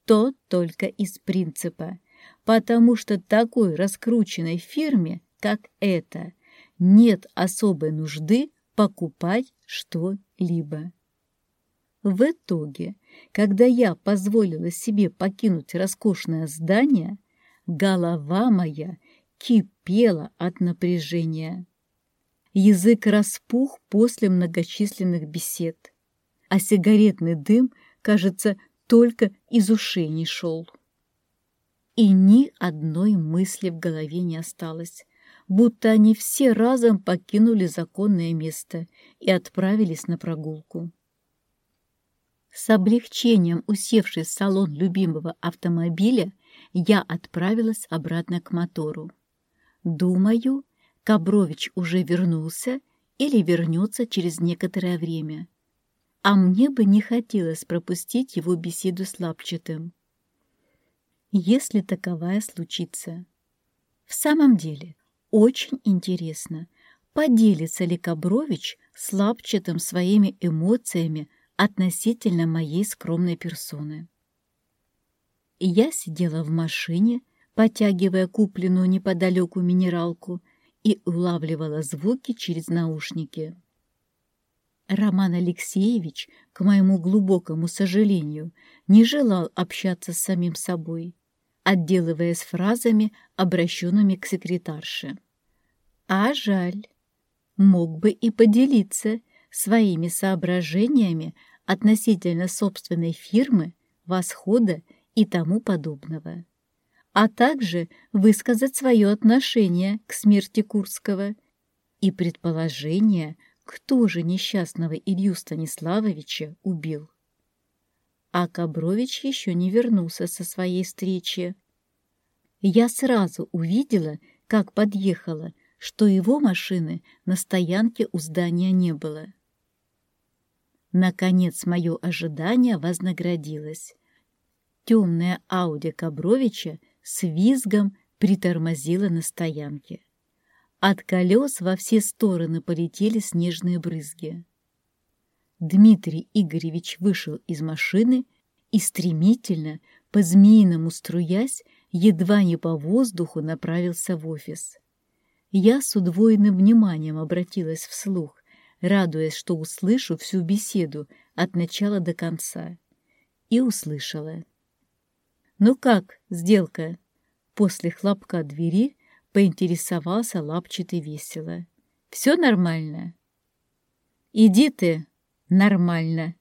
то только из принципа, потому что такой раскрученной фирме, как эта, нет особой нужды покупать что-либо. В итоге, когда я позволила себе покинуть роскошное здание, голова моя кипела от напряжения. Язык распух после многочисленных бесед, а сигаретный дым, кажется, только из ушей не шел. И ни одной мысли в голове не осталось, будто они все разом покинули законное место и отправились на прогулку. С облегчением усевшись в салон любимого автомобиля, я отправилась обратно к мотору. Думаю, Кабрович уже вернулся или вернется через некоторое время. А мне бы не хотелось пропустить его беседу с Лапчатым. Если таковая случится. В самом деле, очень интересно, поделится ли Кабрович с Лапчатым своими эмоциями относительно моей скромной персоны. Я сидела в машине, потягивая купленную неподалеку минералку, и улавливала звуки через наушники. Роман Алексеевич, к моему глубокому сожалению, не желал общаться с самим собой, отделываясь фразами, обращенными к секретарше. А жаль, мог бы и поделиться своими соображениями относительно собственной фирмы, восхода и тому подобного а также высказать свое отношение к смерти Курского и предположение, кто же несчастного Илью Станиславовича убил. А Кабрович еще не вернулся со своей встречи. Я сразу увидела, как подъехала, что его машины на стоянке у здания не было. Наконец мое ожидание вознаградилось. Темная Ауди Кабровича с визгом притормозила на стоянке. От колес во все стороны полетели снежные брызги. Дмитрий Игоревич вышел из машины и стремительно, по-змеиному струясь, едва не по воздуху направился в офис. Я с удвоенным вниманием обратилась вслух, радуясь, что услышу всю беседу от начала до конца. И услышала. «Ну как, сделка?» После хлопка двери поинтересовался лапчатый весело. «Все нормально?» «Иди ты, нормально!»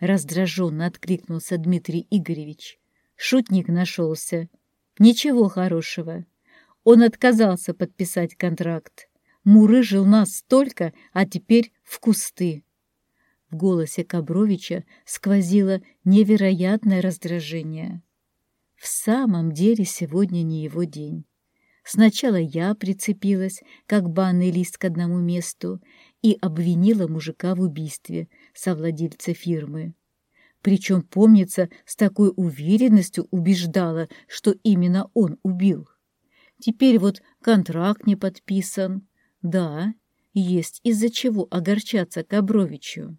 Раздраженно откликнулся Дмитрий Игоревич. Шутник нашелся. Ничего хорошего. Он отказался подписать контракт. Мурыжил нас столько, а теперь в кусты. В голосе Кабровича сквозило невероятное раздражение. В самом деле сегодня не его день. Сначала я прицепилась, как банный лист к одному месту, и обвинила мужика в убийстве, совладельца фирмы. Причем, помнится, с такой уверенностью убеждала, что именно он убил. Теперь вот контракт не подписан. Да, есть из-за чего огорчаться Кабровичу.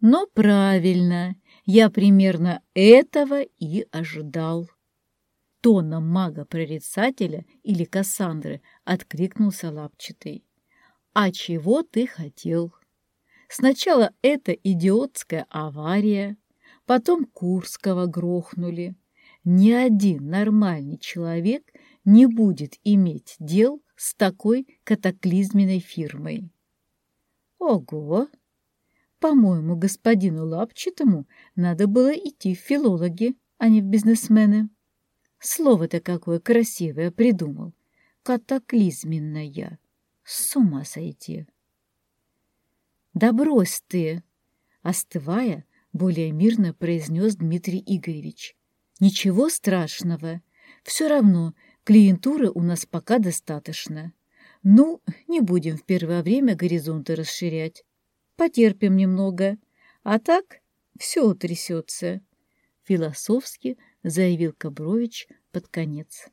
Но правильно, я примерно этого и ожидал. Тоном мага-прорицателя или Кассандры откликнулся лапчатый. «А чего ты хотел?» Сначала эта идиотская авария, потом Курского грохнули. Ни один нормальный человек не будет иметь дел с такой катаклизменной фирмой. Ого! По-моему, господину Лапчатому надо было идти в филологи, а не в бизнесмены. Слово-то какое красивое придумал. Катаклизменная. С ума сойти. Да брось ты! Остывая, более мирно произнес Дмитрий Игоревич. Ничего страшного. Все равно клиентуры у нас пока достаточно. Ну, не будем в первое время горизонты расширять. Потерпим немного. А так все утрясется. Философски заявил Кабрович под конец.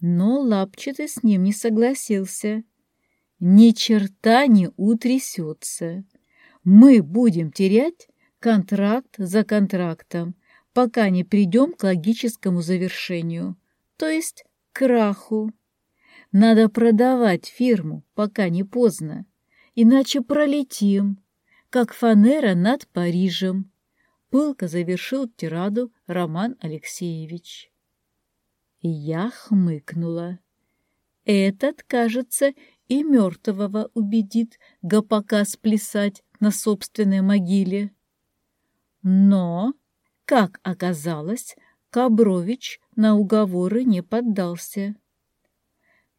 Но Лапчатый с ним не согласился. Ни черта не утрясется. Мы будем терять контракт за контрактом, пока не придем к логическому завершению, то есть краху. Надо продавать фирму, пока не поздно, иначе пролетим, как фанера над Парижем пылко завершил тираду Роман Алексеевич. Я хмыкнула. Этот, кажется, и мертвого убедит гопака сплясать на собственной могиле. Но, как оказалось, Кабрович на уговоры не поддался.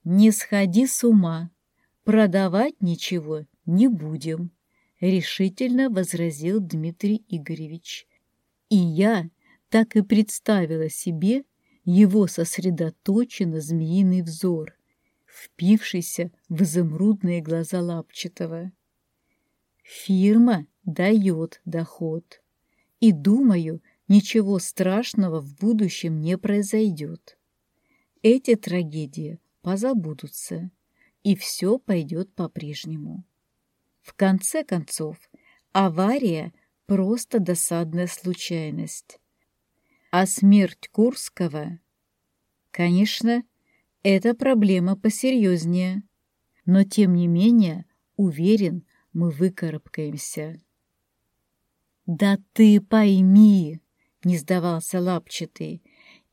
«Не сходи с ума, продавать ничего не будем», — решительно возразил Дмитрий Игоревич. И я так и представила себе его сосредоточенно змеиный взор, впившийся в изумрудные глаза Лапчатого. Фирма дает доход. И, думаю, ничего страшного в будущем не произойдет. Эти трагедии позабудутся, и все пойдет по-прежнему. В конце концов, авария – просто досадная случайность. А смерть Курского, конечно, это проблема посерьезнее. Но, тем не менее, уверен, мы выкарабкаемся. «Да ты пойми!» — не сдавался Лапчатый.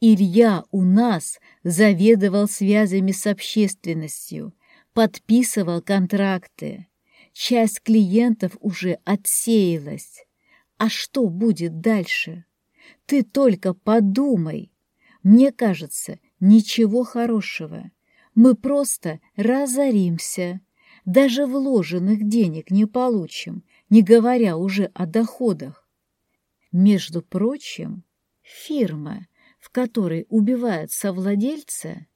«Илья у нас заведовал связями с общественностью, подписывал контракты. Часть клиентов уже отсеялась. А что будет дальше? Ты только подумай. Мне кажется, ничего хорошего. Мы просто разоримся. Даже вложенных денег не получим, не говоря уже о доходах. Между прочим, фирма, в которой убивают совладельца,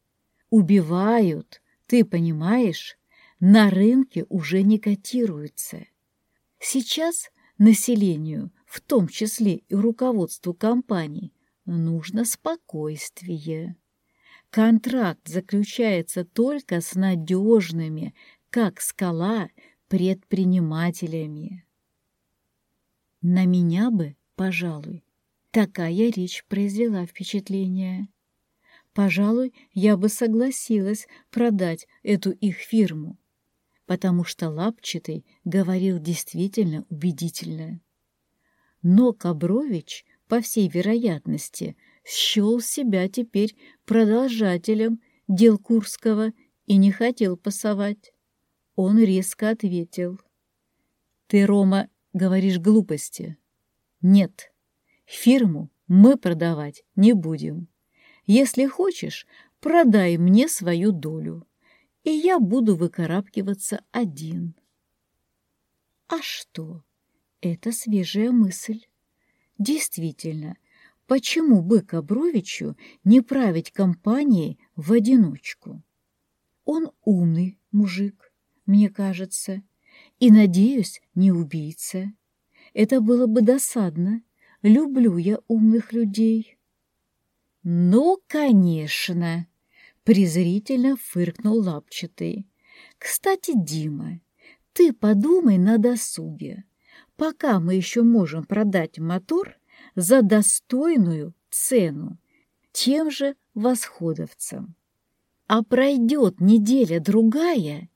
убивают, ты понимаешь, на рынке уже не котируется. Сейчас населению, в том числе и руководству компаний, нужно спокойствие. Контракт заключается только с надежными, как скала, предпринимателями. На меня бы, пожалуй, такая речь произвела впечатление. Пожалуй, я бы согласилась продать эту их фирму потому что Лапчатый говорил действительно убедительно. Но Кабрович, по всей вероятности, счел себя теперь продолжателем дел Курского и не хотел пасовать. Он резко ответил. «Ты, Рома, говоришь глупости?» «Нет, фирму мы продавать не будем. Если хочешь, продай мне свою долю и я буду выкарабкиваться один. А что? Это свежая мысль. Действительно, почему бы Кобровичу не править компанией в одиночку? Он умный мужик, мне кажется, и, надеюсь, не убийца. Это было бы досадно. Люблю я умных людей. Ну, конечно, презрительно фыркнул лапчатый. Кстати, Дима, ты подумай на досуге. Пока мы еще можем продать мотор за достойную цену тем же восходовцам. А пройдет неделя-другая,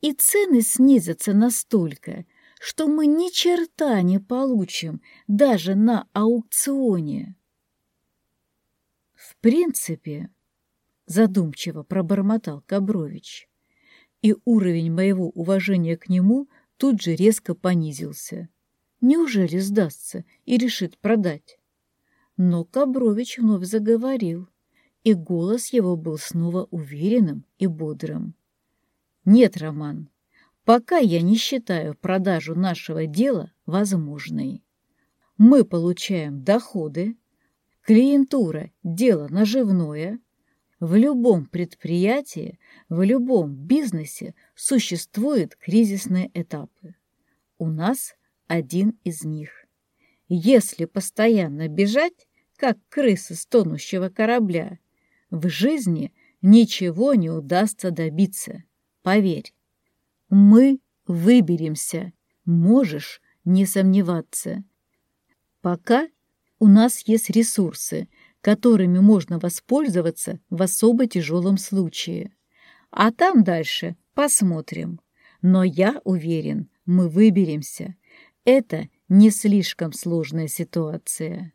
и цены снизятся настолько, что мы ни черта не получим даже на аукционе. В принципе, задумчиво пробормотал Кабрович, и уровень моего уважения к нему тут же резко понизился. Неужели сдастся и решит продать? Но Кабрович вновь заговорил, и голос его был снова уверенным и бодрым. «Нет, Роман, пока я не считаю продажу нашего дела возможной. Мы получаем доходы, клиентура – дело наживное. В любом предприятии, в любом бизнесе существуют кризисные этапы. У нас один из них. Если постоянно бежать, как крысы с тонущего корабля, в жизни ничего не удастся добиться. Поверь, мы выберемся, можешь не сомневаться. Пока у нас есть ресурсы, которыми можно воспользоваться в особо тяжелом случае. А там дальше посмотрим. Но я уверен, мы выберемся. Это не слишком сложная ситуация.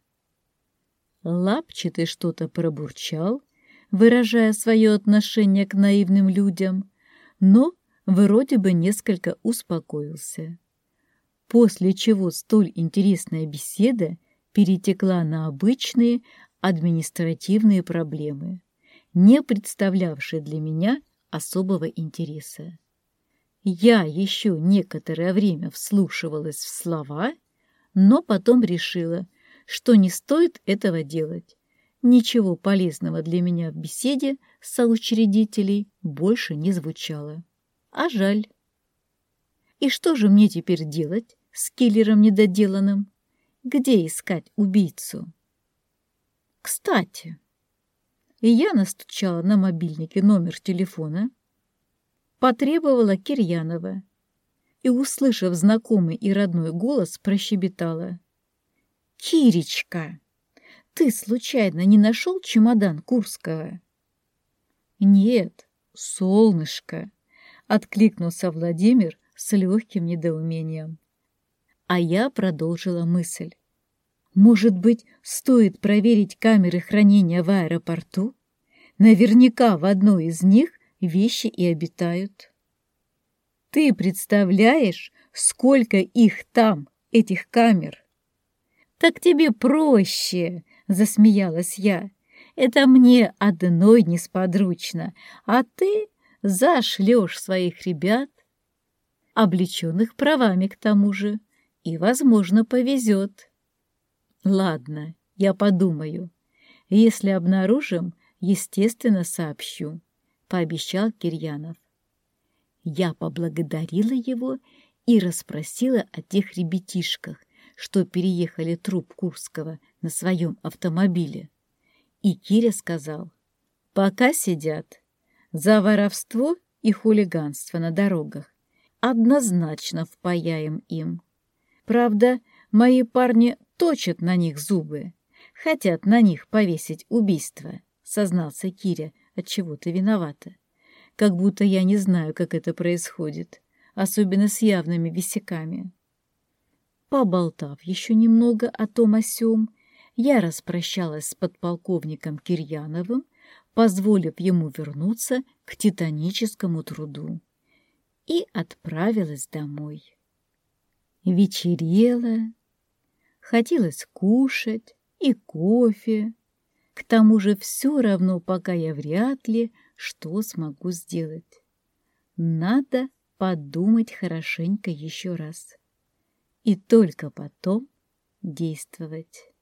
Лапчатый что-то пробурчал, выражая свое отношение к наивным людям, но вроде бы несколько успокоился. После чего столь интересная беседа перетекла на обычные административные проблемы, не представлявшие для меня особого интереса. Я еще некоторое время вслушивалась в слова, но потом решила, что не стоит этого делать. Ничего полезного для меня в беседе соучредителей больше не звучало. А жаль. И что же мне теперь делать с киллером недоделанным? Где искать убийцу? Кстати, я настучала на мобильнике номер телефона, потребовала Кирьянова и, услышав знакомый и родной голос, прощебетала. «Киречка, ты случайно не нашел чемодан Курского?» «Нет, солнышко!» — откликнулся Владимир с легким недоумением. А я продолжила мысль. «Может быть, стоит проверить камеры хранения в аэропорту? Наверняка в одной из них вещи и обитают». «Ты представляешь, сколько их там, этих камер?» «Так тебе проще!» — засмеялась я. Это мне одной несподручно, а ты зашлешь своих ребят, облеченных правами к тому же, и, возможно, повезет. Ладно, я подумаю. Если обнаружим, естественно, сообщу, — пообещал Кирьянов. Я поблагодарила его и расспросила о тех ребятишках, что переехали труп Курского на своем автомобиле. И Киря сказал, пока сидят за воровство и хулиганство на дорогах, однозначно впаяем им. Правда, мои парни точат на них зубы, хотят на них повесить убийство, сознался Киря, от чего ты виновата. Как будто я не знаю, как это происходит, особенно с явными висяками. Поболтав еще немного о том о сём, я распрощалась с подполковником Кирьяновым, позволив ему вернуться к титаническому труду, и отправилась домой. Вечерело, хотелось кушать и кофе. К тому же все равно, пока я вряд ли что смогу сделать. Надо подумать хорошенько еще раз. и только потом действовать.